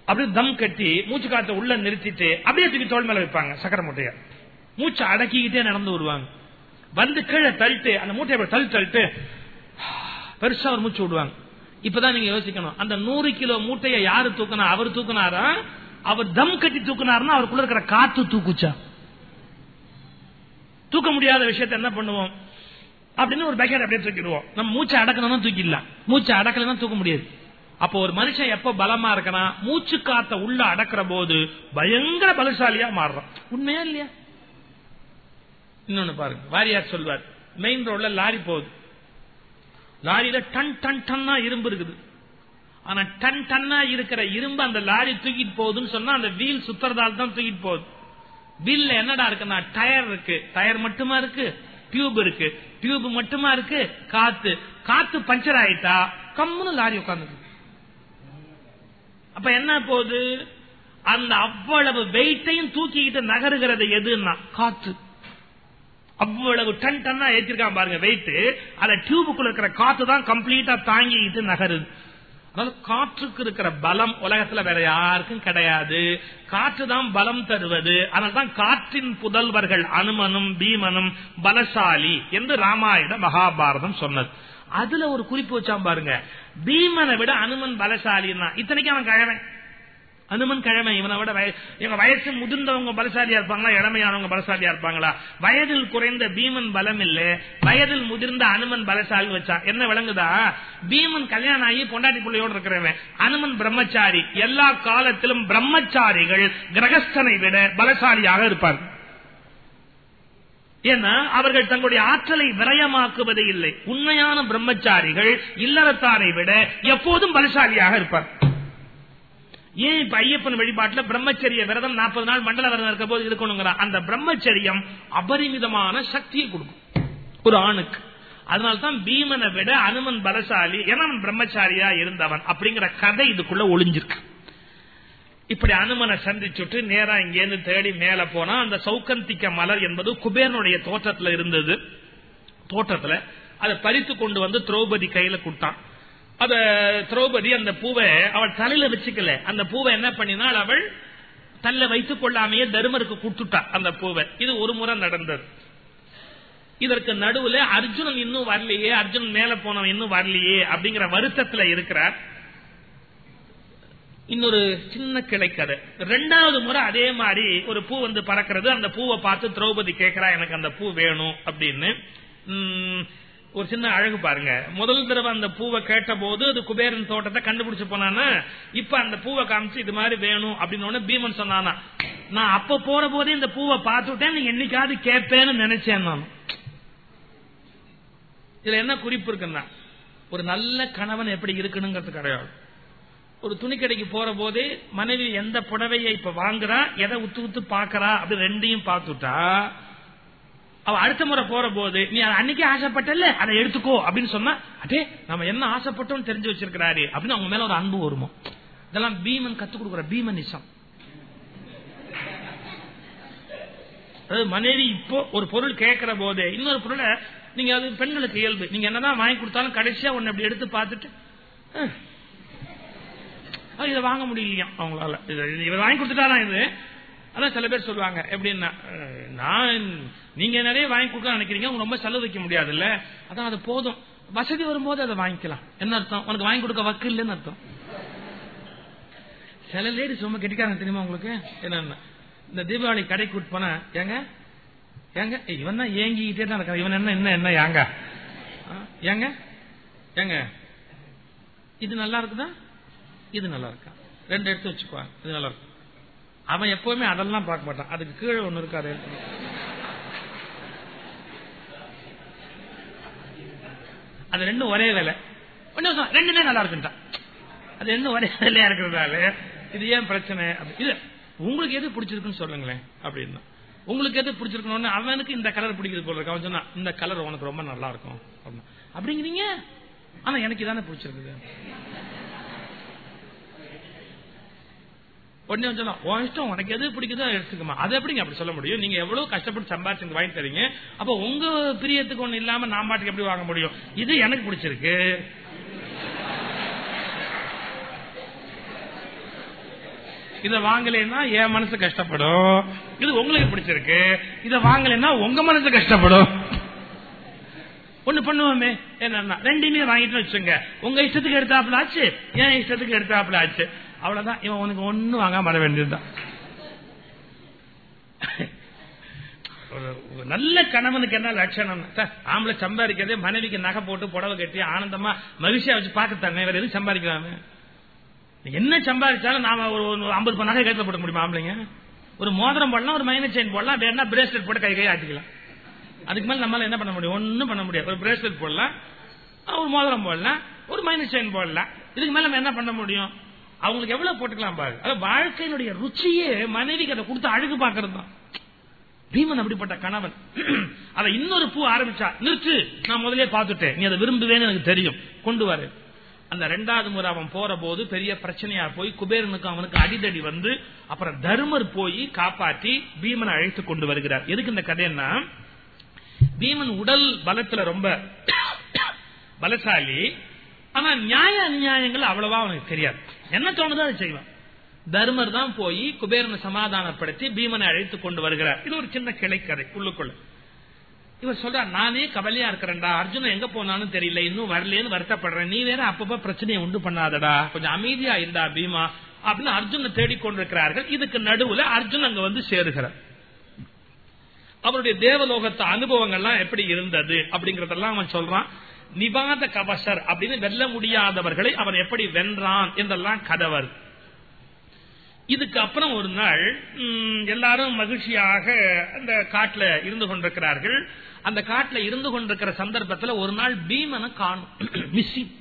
அப்படியே தம் கட்டி மூச்சு காத்த உள்ள நிறுத்திட்டு அப்படியே தூக்கி தோல் மேல வைப்பாங்க சக்கர மூட்டைய. மூச்சை அடக்கிக்கிட்டே நடந்து வருவாங்க. வந்து கீழே தள்ளிட்டு அந்த மூட்டையை தள்ளி தள்ளிட்டு பெருசா ஒரு மூச்சு விடுவாங்க. இப்பதான் நீங்க யோசிக்கணும். அந்த நூறு கிலோ மூட்டையை யாரு தூக்கினா? அவர் தூக்கினாரா? அவர் தம் கட்டி தூக்குனாருன்னா அவருக்குள்ள இருக்கிற காத்து தூக்குச்சா? தூக்க முடியாத விஷயத்த என்ன பண்ணுவோம்? அப்படின்னு ஒரு பேக்கெட் அப்படியே தூக்கிடுவோம். நம்ம மூச்சை அடக்கணும்னா தூக்கிடலாம். மூச்சை அடக்கலன்னா தூக்க முடியாது. அப்போ ஒரு மனுஷன் எப்ப பலமா இருக்கனா? மூச்சு காத்த உள்ள அடக்கிற போது பயங்கர பலசாலியா மாறுறான். உண்மையா இல்லையா? இன்னொன்னு பாருங்க. வாரியார் சொல்வார் மெயின் ரோட்ல லாரி போகுது. லாரியில டன் டன் டன்னா இரும்பு இருக்குது. ஆனா டன் டன்னா இருக்கிற இரும்பு அந்த லாரி தூக்கிட்டு போகுதுன்னு சொன்னா அந்த வீல் சுத்துறதால தான் தூக்கிட்டு போகுது. வீல்ல என்னடா இருக்குன்னா டயர் இருக்கு. டயர் மட்டுமா இருக்கு? டியூப் இருக்கு. டியூப் மட்டுமா இருக்கு? காத்து. காத்து பஞ்சர் ஆயிட்டா கம்முன்னு லாரி உட்கார்ந்து அப்ப என்ன போகுது? அந்த அவ்வளவு வெயிட்டையும் தூக்கிக்கிட்டு நகருகிறது எதுன்னா காத்து அவ்வளவு டன் டன்னா ஏற்றிருக்கான் பாருங்க வெயிட் அந்த டியூபுக்குள்ள இருக்கிற காத்து தான் கம்ப்ளீட்டா தாங்கிட்டு நகருது. அதாவது காற்றுக்கு இருக்கிற பலம் உலகத்துல வேற யாருக்கும் கிடையாது. காற்று தான் பலம் தருவது. அதனால்தான் காற்றின் புதல்வர்கள் அனுமனும் பீமனும் பலசாலி என்று ராமாயண மகாபாரதம் சொன்னது. அதுல ஒரு குறிப்பு வச்சான் பாருங்க. பீமனை விட அனுமன் பலசாலின்னா இத்தனைக்கும் அவன் கழவன். அனுமன் கிழமை இவனை விட இவங்க வயசு முதிர்ந்தவங்க பலசாலியா இருப்பாங்களா? இளமையானவங்க பலசாலியா இருப்பாங்களா? வயதில் குறைந்த பீமன் பலம் இல்ல. வயதில் முதிர்ந்த அனுமன் பலசாலி வச்சா என்ன விளங்குதா? பீமன் கல்யாணம் ஆகி பொண்டாட்டி பிள்ளையோடு இருக்கிறவன். அனுமன் பிரம்மச்சாரி. எல்லா காலத்திலும் பிரம்மச்சாரிகள் கிரகஸ்தனை விட பலசாலியாக இருப்பார். ஏன்னா அவர்கள் தங்களுடைய ஆற்றலை விரயமாக்குவதே இல்லை. உண்மையான பிரம்மச்சாரிகள் இல்லறத்தாரை விட எப்போதும் பலசாலியாக இருப்பார். ஏன் இப்ப ஐயப்பன் வழிபாட்டில் பிரம்மச்சரிய விரதம் நாற்பது நாள் மண்டல விரதம் இருக்க போது இருக்கணுங்கிற? அந்த பிரம்மச்சரியம் அபரிமிதமான சக்தியை கொடுக்கும். ஒரு ஆணுக்கு. அதனால்தான் பீமனை விட அனுமன் பலசாலி ஏன்னா அவன் பிரம்மச்சாரியா இருந்தவன் அப்படிங்கிற கதை இதுக்குள்ள ஒளிஞ்சிருக்கு. இப்படி அனுமனை சந்திச்சுட்டு நேரா இங்கேருந்து தேடி மேல போனா அந்த சௌக்கந்திக்க மலர் என்பது குபேரனுடைய தோட்டத்துல இருந்தது. தோட்டத்துல அதை பறித்து கொண்டு வந்து திரௌபதி கையில கொடுத்தான். அத திரௌபதி அந்த பூவை அவள் தலையில வச்சுக்கல. அந்த பூவை என்ன பண்ணினால் அவள்? தள்ள வைத்துக் கொள்ளாமையே தருமருக்கு கொடுத்துட்டா அந்த பூவை. இது ஒரு முறை நடந்தது. இதற்கு நடுவுல அர்ஜுனன் இன்னும் வரலையே அர்ஜுனன் மேல போனவன் இன்னும் வரலையே அப்படிங்கிற வருத்தத்துல இருக்கிறார். இன்னொரு சின்ன கிளைக்கதை. ரெண்டாவது முறை அதே மாதிரி ஒரு பூ வந்து பறக்கிறது. அந்த பூவை பார்த்து திரௌபதி கேட்கிறா எனக்கு அந்த பூ வேணும் அப்படின்னு. ஒரு சின்ன அழகு பாருங்க. முதல் தடவை அந்த பூவை கேட்ட போது அது குபேரன் தோட்டத்தை கண்டுபிடிச்சு போனானா இப்ப அந்த பூவை காமிச்சு இது மாதிரி வேணும் அப்படின்னு பீமன் சொன்னானா நான் அப்ப போற போதே இந்த பூவை பார்த்துட்டேன் என்னைக்காவது கேட்பேன்னு நினைச்சேன் நான். இதுல என்ன குறிப்பு இருக்குன்னா ஒரு நல்ல கணவன் எப்படி இருக்கணுங்கிறது கிடையாது. ஒரு துணி கடைக்கு போற போதே மனைவி எந்த புடவையை இப்ப வாங்குறா எதை உத்து உத்து பாக்குறா அப்படி ரெண்டையும் பார்த்துட்டா அவ அடுத்த முறை போற போது நீ அன்னைக்கே ஆசைப்பட்டல அதை எடுத்துக்கோ. அப்படின்னு சொன்னா அட்டே நம்ம என்ன ஆசைப்பட்டோம் தெரிஞ்சு வச்சிருக்கிறாரு. அப்படின்னு அவங்க மேல ஒரு அன்பு வருமோ? இதெல்லாம் பீமன் கத்து கொடுக்குற பீமனிசம். அதாவது மனைவி இப்போ ஒரு பொருள் கேட்கிற போது இன்னொரு பொருளை நீங்க அது பெண்களுக்கு இயல்பு. நீங்க என்னதான் வாங்கி கொடுத்தாலும் கடைசியா ஒன்னு அப்படி எடுத்து பார்த்துட்டு இதை வாங்க முடியலையா? அவங்களால. இதை வாங்கி கொடுத்துட்டாதான் இது? அதான் சில பேர் சொல்லுவாங்க. எப்படின்னா நான் நீங்க நிறைய வாங்கி கொடுக்க நினைக்கிறீங்க உங்க ரொம்ப செலவு வைக்க முடியாது இல்ல அதான் அது போதும். வசதி வரும்போது அதை வாங்கிக்கலாம். என்ன அர்த்தம்? உனக்கு வாங்கி கொடுக்க வக்கு இல்லைன்னு அர்த்தம். சில லேடிஸ் ரொம்ப கெட்டிக்காரங்க தெரியுமா உங்களுக்கு? என்னன்னா இந்த தீபாவளி கடைக்கு கூட்டு போனா ஏங்க? ஏங்க? இவன் தான் ஏங்கிக்கிட்டே தான் இருக்கான். இவன் என்ன என்ன என்ன ஏங்க? ஏங்க? ஏங்க? இது நல்லா இருக்குதா? இது நல்லா இருக்கா? ரெண்டு எடுத்து வச்சுக்குவாங்க இது நல்லா இருக்கும் அவன் எப்பவுமே அதெல்லாம் பார்க்க மாட்டான். அதுக்கு கீழே ஒண்ணு இருக்காது. அது ரெண்டும் ஒரே வேலை. ரெண்டுமே நல்லா இருக்குன்ட்டான். அது ரெண்டும் ஒரே வேலையா இருக்கிறதால? இது ஏன் பிரச்சனை? இது உங்களுக்கு எது பிடிச்சிருக்குன்னு சொல்லுங்களேன் அப்படின்னா. உங்களுக்கு எது பிடிச்சிருக்கணும்னு அவனுக்கு இந்த கலர் பிடிக்கிறது போல இருக்கு. அவன் சொன்னா இந்த கலர் உனக்கு ரொம்ப நல்லா இருக்கும் அப்படிங்கிறீங்க? ஆனா எனக்கு இதானே பிடிச்சிருக்குது. உடனே சொல்லலாம் உன் இஷ்டம் உனக்கு எது பிடிக்குதோ எடுத்துக்கமா அதை எப்படிங்க அப்படி சொல்ல முடியும்? நீங்க எவ்வளவு கஷ்டப்பட்டு சம்பாதிச்சு வாங்கி தரீங்க? அப்ப உங்க பிரியத்துக்கு ஒண்ணு இல்லாம நான் பாட்டுக்கு எப்படி வாங்க முடியும்? இது எனக்கு பிடிச்சிருக்கு. இத வாங்கலைன்னா என் மனசு கஷ்டப்படும். இது உங்களுக்கு பிடிச்சிருக்கு. இத வாங்கலைன்னா உங்க மனசு கஷ்டப்படும். ஒண்ணு பண்ணுவோமே. என்ன ரெண்டுமே வாங்கிட்டு வச்சுங்க உங்க இஷ்டத்துக்கு எடுத்தாப்புல ஆச்சு என் இஷ்டத்துக்கு எடுத்தாப்புல ஆச்சு. அவ்வளவுதான். இவன் உனக்கு ஒன்னும் வாங்காம வர வேண்டியதுதான். நல்ல கணவனுக்கு என்ன லட்சணம்? ஆம்பளை சம்பாதிக்கிறதே மனைவிக்கு நகை போட்டு புடவை கட்டி ஆனந்தமா மகிழ்ச்சியா வச்சு பாக்கத்தாங்க வேற எதுவும் சம்பாதிக்கலாமே? என்ன சம்பாதிச்சாலும் நாம ஒரு ஐம்பது நகை கைத்துல போட முடியுமா ஆம்பளைங்க? ஒரு மோதிரம் போடலாம் ஒரு மைனர் செயின் போடலாம் வேணா பிரேஸ்லெட் போட்டு கை கை ஆட்டிக்கலாம். அதுக்கு மேல நம்மளால என்ன பண்ண முடியும்? ஒன்னும் பண்ண முடியாது. ஒரு பிரேஸ்லெட் போடலாம் ஒரு மோதிரம் போடலாம் ஒரு மைனஸ் செயின் போடலாம். இதுக்கு மேல நம்ம என்ன பண்ண முடியும்? அவங்களுக்கு எவ்வளவு போட்டுக்கலாம் பாரு. அதாவது வாழ்க்கையினுடைய ருச்சியே மனைவிக்கு அதை கொடுத்து அழகு பாக்குறது தான் பீமன் அப்படிப்பட்ட கணவன். அதை இன்னொரு பூ ஆரம்பிச்சா நிறுத்து நான் முதலே பார்த்துட்டேன். நீ அதை விரும்புவேன்னு எனக்கு தெரியும். கொண்டு வரு. அந்த ரெண்டாவது முறை அவன் போற போது பெரிய பிரச்சனையா போய் குபேரனுக்கு அவனுக்கு அடிதடி வந்து அப்புறம் தர்மர் போய் காப்பாற்றி பீமனை அழைத்து கொண்டு வருகிறார். எதுக்கு இந்த கதைன்னா பீமன் உடல் பலத்துல ரொம்ப பலசாலி. ஆனா நியாய அநியாயங்கள் அவ்வளவா அவனுக்கு தெரியாது. என்ன தோணுதோ அதை செய்வான் தர்மர் தான் போய் குபேரனை சமாதானப்படுத்தி பீமனை அழைத்து கொண்டு வருகிறார். இது ஒரு சின்ன கிளைக்கதை உள்ளுக்குள்ள. இவர் சொல்றார் நானே கவலையா இருக்கிறேன்டா. அர்ஜுனன் எங்க போனாலும் தெரியல. இன்னும் வரலேன்னு வருத்தப்படுறேன். நீ வேற அப்பப்ப பிரச்சனையை உண்டு பண்ணாதடா. கொஞ்சம் அமைதியா இருந்தா பீமா. அப்படின்னு அர்ஜுனை தேடிக்கொண்டிருக்கிறார்கள் இதுக்கு நடுவுல அர்ஜுன் அங்க வந்து சேருகிறார். அவருடைய தேவலோகத்து அனுபவங்கள்லாம் எப்படி இருந்தது அப்படிங்கறதெல்லாம் அவன் சொல்றான். நிவாத கவசர் அப்படின்னு வெல்ல முடியாதவர்களை அவன் எப்படி வென்றான் என்றெல்லாம் கதவர். இதுக்கு அப்புறம் ஒரு நாள் எல்லாரும் மகிழ்ச்சியாக அந்த காட்டுல இருந்து கொண்டிருக்கிறார்கள். அந்த காட்டுல இருந்து கொண்டிருக்கிற சந்தர்ப்பத்தில் ஒரு நாள் பீமனை காணும். மிஸ்ஸிங்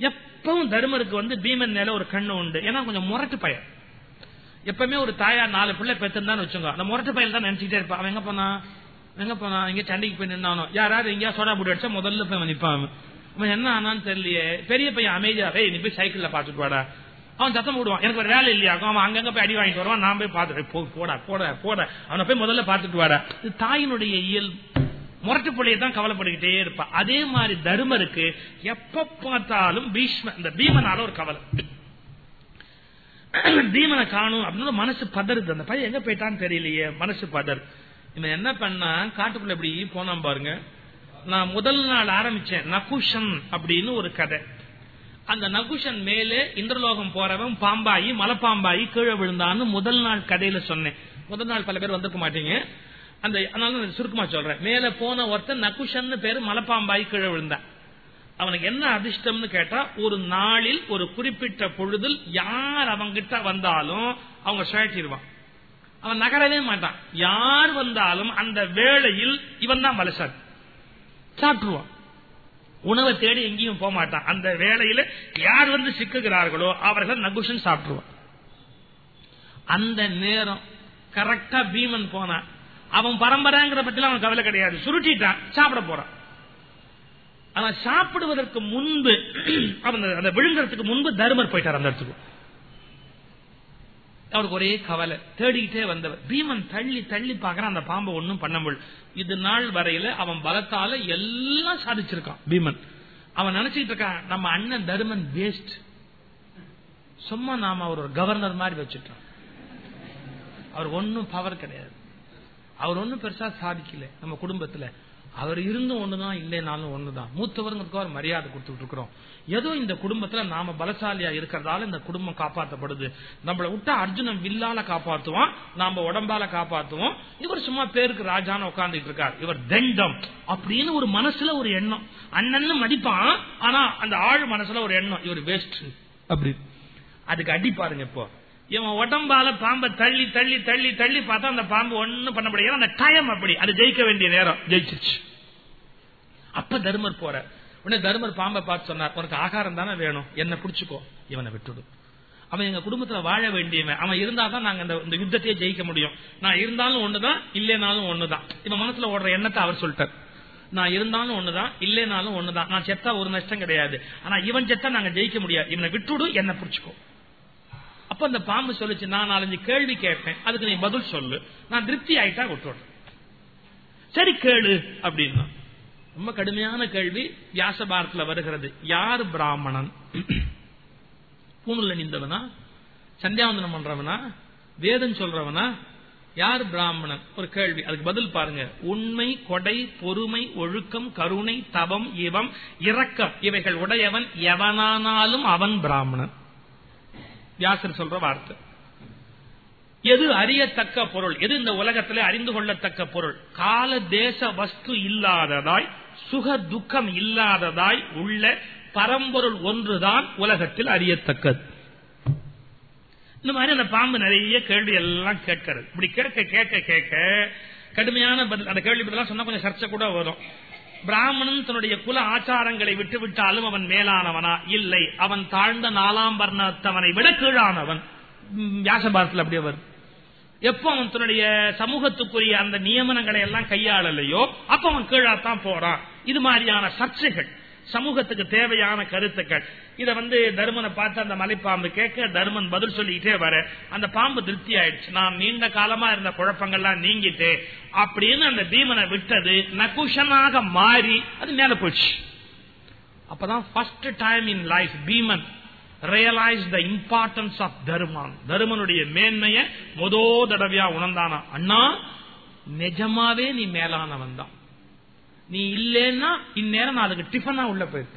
எப்பவும் தருமருக்கு வந்து பீமன் மேல ஒரு கண்ணு உண்டு. ஏன்னா கொஞ்சம் முரட்டு பையன் எப்பவுமே ஒரு தாயார் நாலு பிள்ளை பெத்துன்னு வச்சுங்க அந்த முரட்டு பையன் தான் நினைச்சுட்டே இருப்பான் அவன் எங்க போனா எங்க போனா? இங்க சண்டைக்கு போய் நின்னானோ? யாராவது எங்கேயா சோடா போட்டு அடிச்சா முதல்ல போய் நிப்பான். அவன் என்ன ஆனான்னு தெரியலையே. பெரிய பையன் அமைதியாவே நீ போய் சைக்கிள்ல பாத்துட்டு வாடா. அவன் சத்தம் போடுவான். எனக்கு ஒரு வேலை இல்லையா? அவன் அங்கங்க போய் அடி வாங்கிட்டு வருவான். நான் போய் பார்த்துட்டு போடா போட போட. அவனை போய் முதல்ல பாத்துட்டு வாடா. இது தாயினுடைய இயல். முரட்டு பிள்ளையை தான் கவலைப்பட்டுக்கிட்டே இருப்பான் அதே மாதிரி தருமருக்கு எப்ப பார்த்தாலும் பீஷ்ம இந்த பீமனால ஒரு கவலை. பீமனை காணும் அப்படின்னு மனசு பதறுது. அந்த பையன் எங்க போயிட்டான்னு தெரியலையே. மனசு பதறு இவன் என்ன பண்ணா காட்டுக்குள்ள இப்படி போனான் பாருங்க. நான் முதல் நாள் ஆரம்பிச்சேன் நகுஷன் அப்படின்னு ஒரு கதை. அந்த நகுஷன் மேலே இந்திரலோகம் போறவன் பாம்பாயி மலைப்பாம்பாயி கீழே விழுந்தான்னு முதல் நாள் கதையில சொன்னேன். முதல் நாள் பல பேர் வந்திருக்க மாட்டீங்க. அந்த அதனால சுருக்கமா சொல்றேன். மேல போன ஒருத்தன் நகுஷன் பேரு மலைப்பாம்பாயி கீழே விழுந்தான் அவனுக்கு என்ன அதிர்ஷ்டம்னு கேட்டா ஒரு நாளில் ஒரு குறிப்பிட்ட பொழுதில் யார் அவங்கிட்ட வந்தாலும் அவங்க சுழற்றிடுவான். அவன் நகரவே மாட்டான். யார் வந்தாலும் அந்த வேளையில் இவன் தான் பலசாலி சாப்பிட்டுருவான். உணவை தேடி எங்கேயும் போக மாட்டான். அந்த வேளையில யார் வந்து சிக்குகிறார்களோ அவர்கள் நகுஷன் சாப்பிட்டுருவான். அந்த நேரம் கரெக்டா பீமன் போனான். அவன் பரம்பரைங்கிற பத்தில அவன் கவலை கிடையாது. சுருட்டிட்டான். சாப்பிட போறான். அவன் சாப்பிடுவதற்கு முன்பு அவன் அந்த விழுங்குறதுக்கு முன்பு தர்மர் போயிட்டார் அந்த இடத்துக்கு. அவருக்கு ஒரே கவலை. தேடிக்கிட்டே வந்தவர். பீமன் தள்ளி தள்ளி பாக்குறான் அந்த பாம்பை ஒன்னும் பண்ண முடியல. இது நாள் வரையில அவன் பலத்தால எல்லாம் சாதிச்சிருக்கான் பீமன். அவன் நினைச்சிட்டு இருக்கான் நம்ம அண்ணன் தர்மன் வேஸ்ட் சும்மா நாம அவர் ஒரு கவர்னர் மாதிரி வச்சுட்டோம். அவர் ஒன்னும் பவர் கிடையாது. அவர் ஒன்னும் பெருசா சாதிக்கல நம்ம குடும்பத்துல. அவர் இருந்தும் ஒண்ணுதான் இல்லைனாலும் ஒண்ணுதான். மூத்தவர்களுக்கு அவர் மரியாதை கொடுத்துட்டு இருக்கிறோம். ஏதோ இந்த குடும்பத்துல நாம பலசாலியா இருக்கிறதால இந்த குடும்பம் காப்பாற்றப்படுது நம்மளை விட்டா அர்ஜுனன் வில்லால காப்பாத்துவான் நாம உடம்பால காப்பாத்துவோம். இவர் சும்மா பேருக்கு ராஜான்னு உட்கார்ந்துட்டு இருக்கார். இவர் தண்டம் அப்படின்னு ஒரு மனசுல ஒரு எண்ணம். அண்ணன் மதிப்பான் ஆனா அந்த ஆழ் மனசுல ஒரு எண்ணம். இவர் வேஸ்ட் அப்படி. அதுக்கு அடி பாருங்க இப்போ. இவன் உடம்பால பாம்பை தள்ளி தள்ளி தள்ளி தள்ளி பார்த்தா அந்த பாம்பு ஒன்னும் பண்ண முடியாது அந்த டைம் அப்படி. அது ஜெயிக்க வேண்டிய நேரம். ஜெயிச்சிருச்சு. அப்ப தர்மர் போற உடனே தர்மர் பாம்பை பார்த்து சொன்னார் உனக்கு ஆகாரம் தானே வேணும்? என்ன பிடிச்சுக்கோ. இவனை விட்டுடும் அவன் எங்க குடும்பத்துல வாழ வேண்டியவன். அவன் இருந்தா தான் நாங்க இந்த யுத்தத்தையே ஜெயிக்க முடியும். நான் இருந்தாலும் ஒண்ணுதான் இல்லைனாலும் ஒண்ணுதான். இவன் மனசுல ஓடுற எண்ணத்தை அவர் சொல்லிட்டார். நான் இருந்தாலும் ஒண்ணுதான் இல்லைனாலும் ஒண்ணுதான். நான் செத்தா ஒரு நஷ்டம் கிடையாது. ஆனா இவன் செத்தா நாங்க ஜெயிக்க முடியாது. இவனை விட்டுடு என்ன பிடிச்சுக்கோ. அப்ப அந்த பாம்பு சொல்லுச்சு நான் நாலஞ்சு கேள்வி கேட்பேன் அதுக்கு நீ பதில் சொல்லு. நான் திருப்தி ஆயிட்டா விட்டுறேன் சரி கேளு. அப்படின்னா ரொம்ப கடுமையான கேள்வி. வியாச பாரத்தில் வருகிறது யார் பிராமணன்? பூணுல நின்றவனா? சந்தியாவந்தனம் பண்றவனா? வேதம் சொல்றவனா? யார் பிராமணன்? ஒரு கேள்வி. அதுக்கு பதில் பாருங்க. உண்மை கொடை பொறுமை ஒழுக்கம் கருணை தவம் இவம் இரக்கம். இவைகள் உடையவன் எவனானாலும் அவன் பிராமணன். வியாசன் சொல்ற வார்த்தை. எது அறியத்தக்க பொருள்? எது இந்த உலகத்தில் அறிந்து கொள்ளத்தக்க பொருள்? கால தேச வஸ்து இல்லாததாய் சுக துக்கம் இல்லாததாய் உள்ள பரம்பொருள் ஒன்றுதான் உலகத்தில் அறியத்தக்கது. இந்த மாதிரி அந்த பாம்பு நிறைய கேள்வி எல்லாம் கேட்கிறது. இப்படி கேட்க கேட்க கேட்க கடுமையான பதில் அந்த கேள்வி பதிலாம் சொன்னா கொஞ்சம் சர்ச்சை கூட வரும். பிராமணன் தன்னுடைய குல ஆச்சாரங்களை விட்டு விட்டாலும் அவன் மேலானவனா? இல்லை. அவன் தாழ்ந்த நாலாம் வர்ணத்தவனை விட கீழானவன். வியாசபாரத்தில் அப்படியே வரும். எப்போ அவன் தன்னுடைய சமூகத்துக்குரிய அந்த நியமனங்களை எல்லாம் கையாளலையோ அப்ப அவன் கீழாத்தான் போறான். இது மாதிரியான சர்ச்சைகள். சமூகத்துக்கு தேவையான கருத்துக்கள். இத வந்து தர்மனை பார்த்து அந்த மலைப்பாம்பு கேட்க தருமன் பதில் சொல்லிக்கிட்டே வர அந்த பாம்பு திருப்தி ஆயிடுச்சு. நான் நீண்ட காலமா இருந்த குழப்பங்கள்லாம் நீங்கிட்டு அப்படின்னு அந்த பீமனை விட்டது நகுஷனாக மாறி அது மேல போச்சு. அப்பதான் first time in life Bhiman realise the importance of Dharman. தர்மனுடைய மேன்மைய முதோ தடவையா உணர்ந்தானா? அண்ணா நிஜமாவே நீ மேலானவன் தான். நீ இல்லைன்னா இந்நேரம் நான் அதுக்கு டிஃபனா உள்ள போயிருப்பேன்.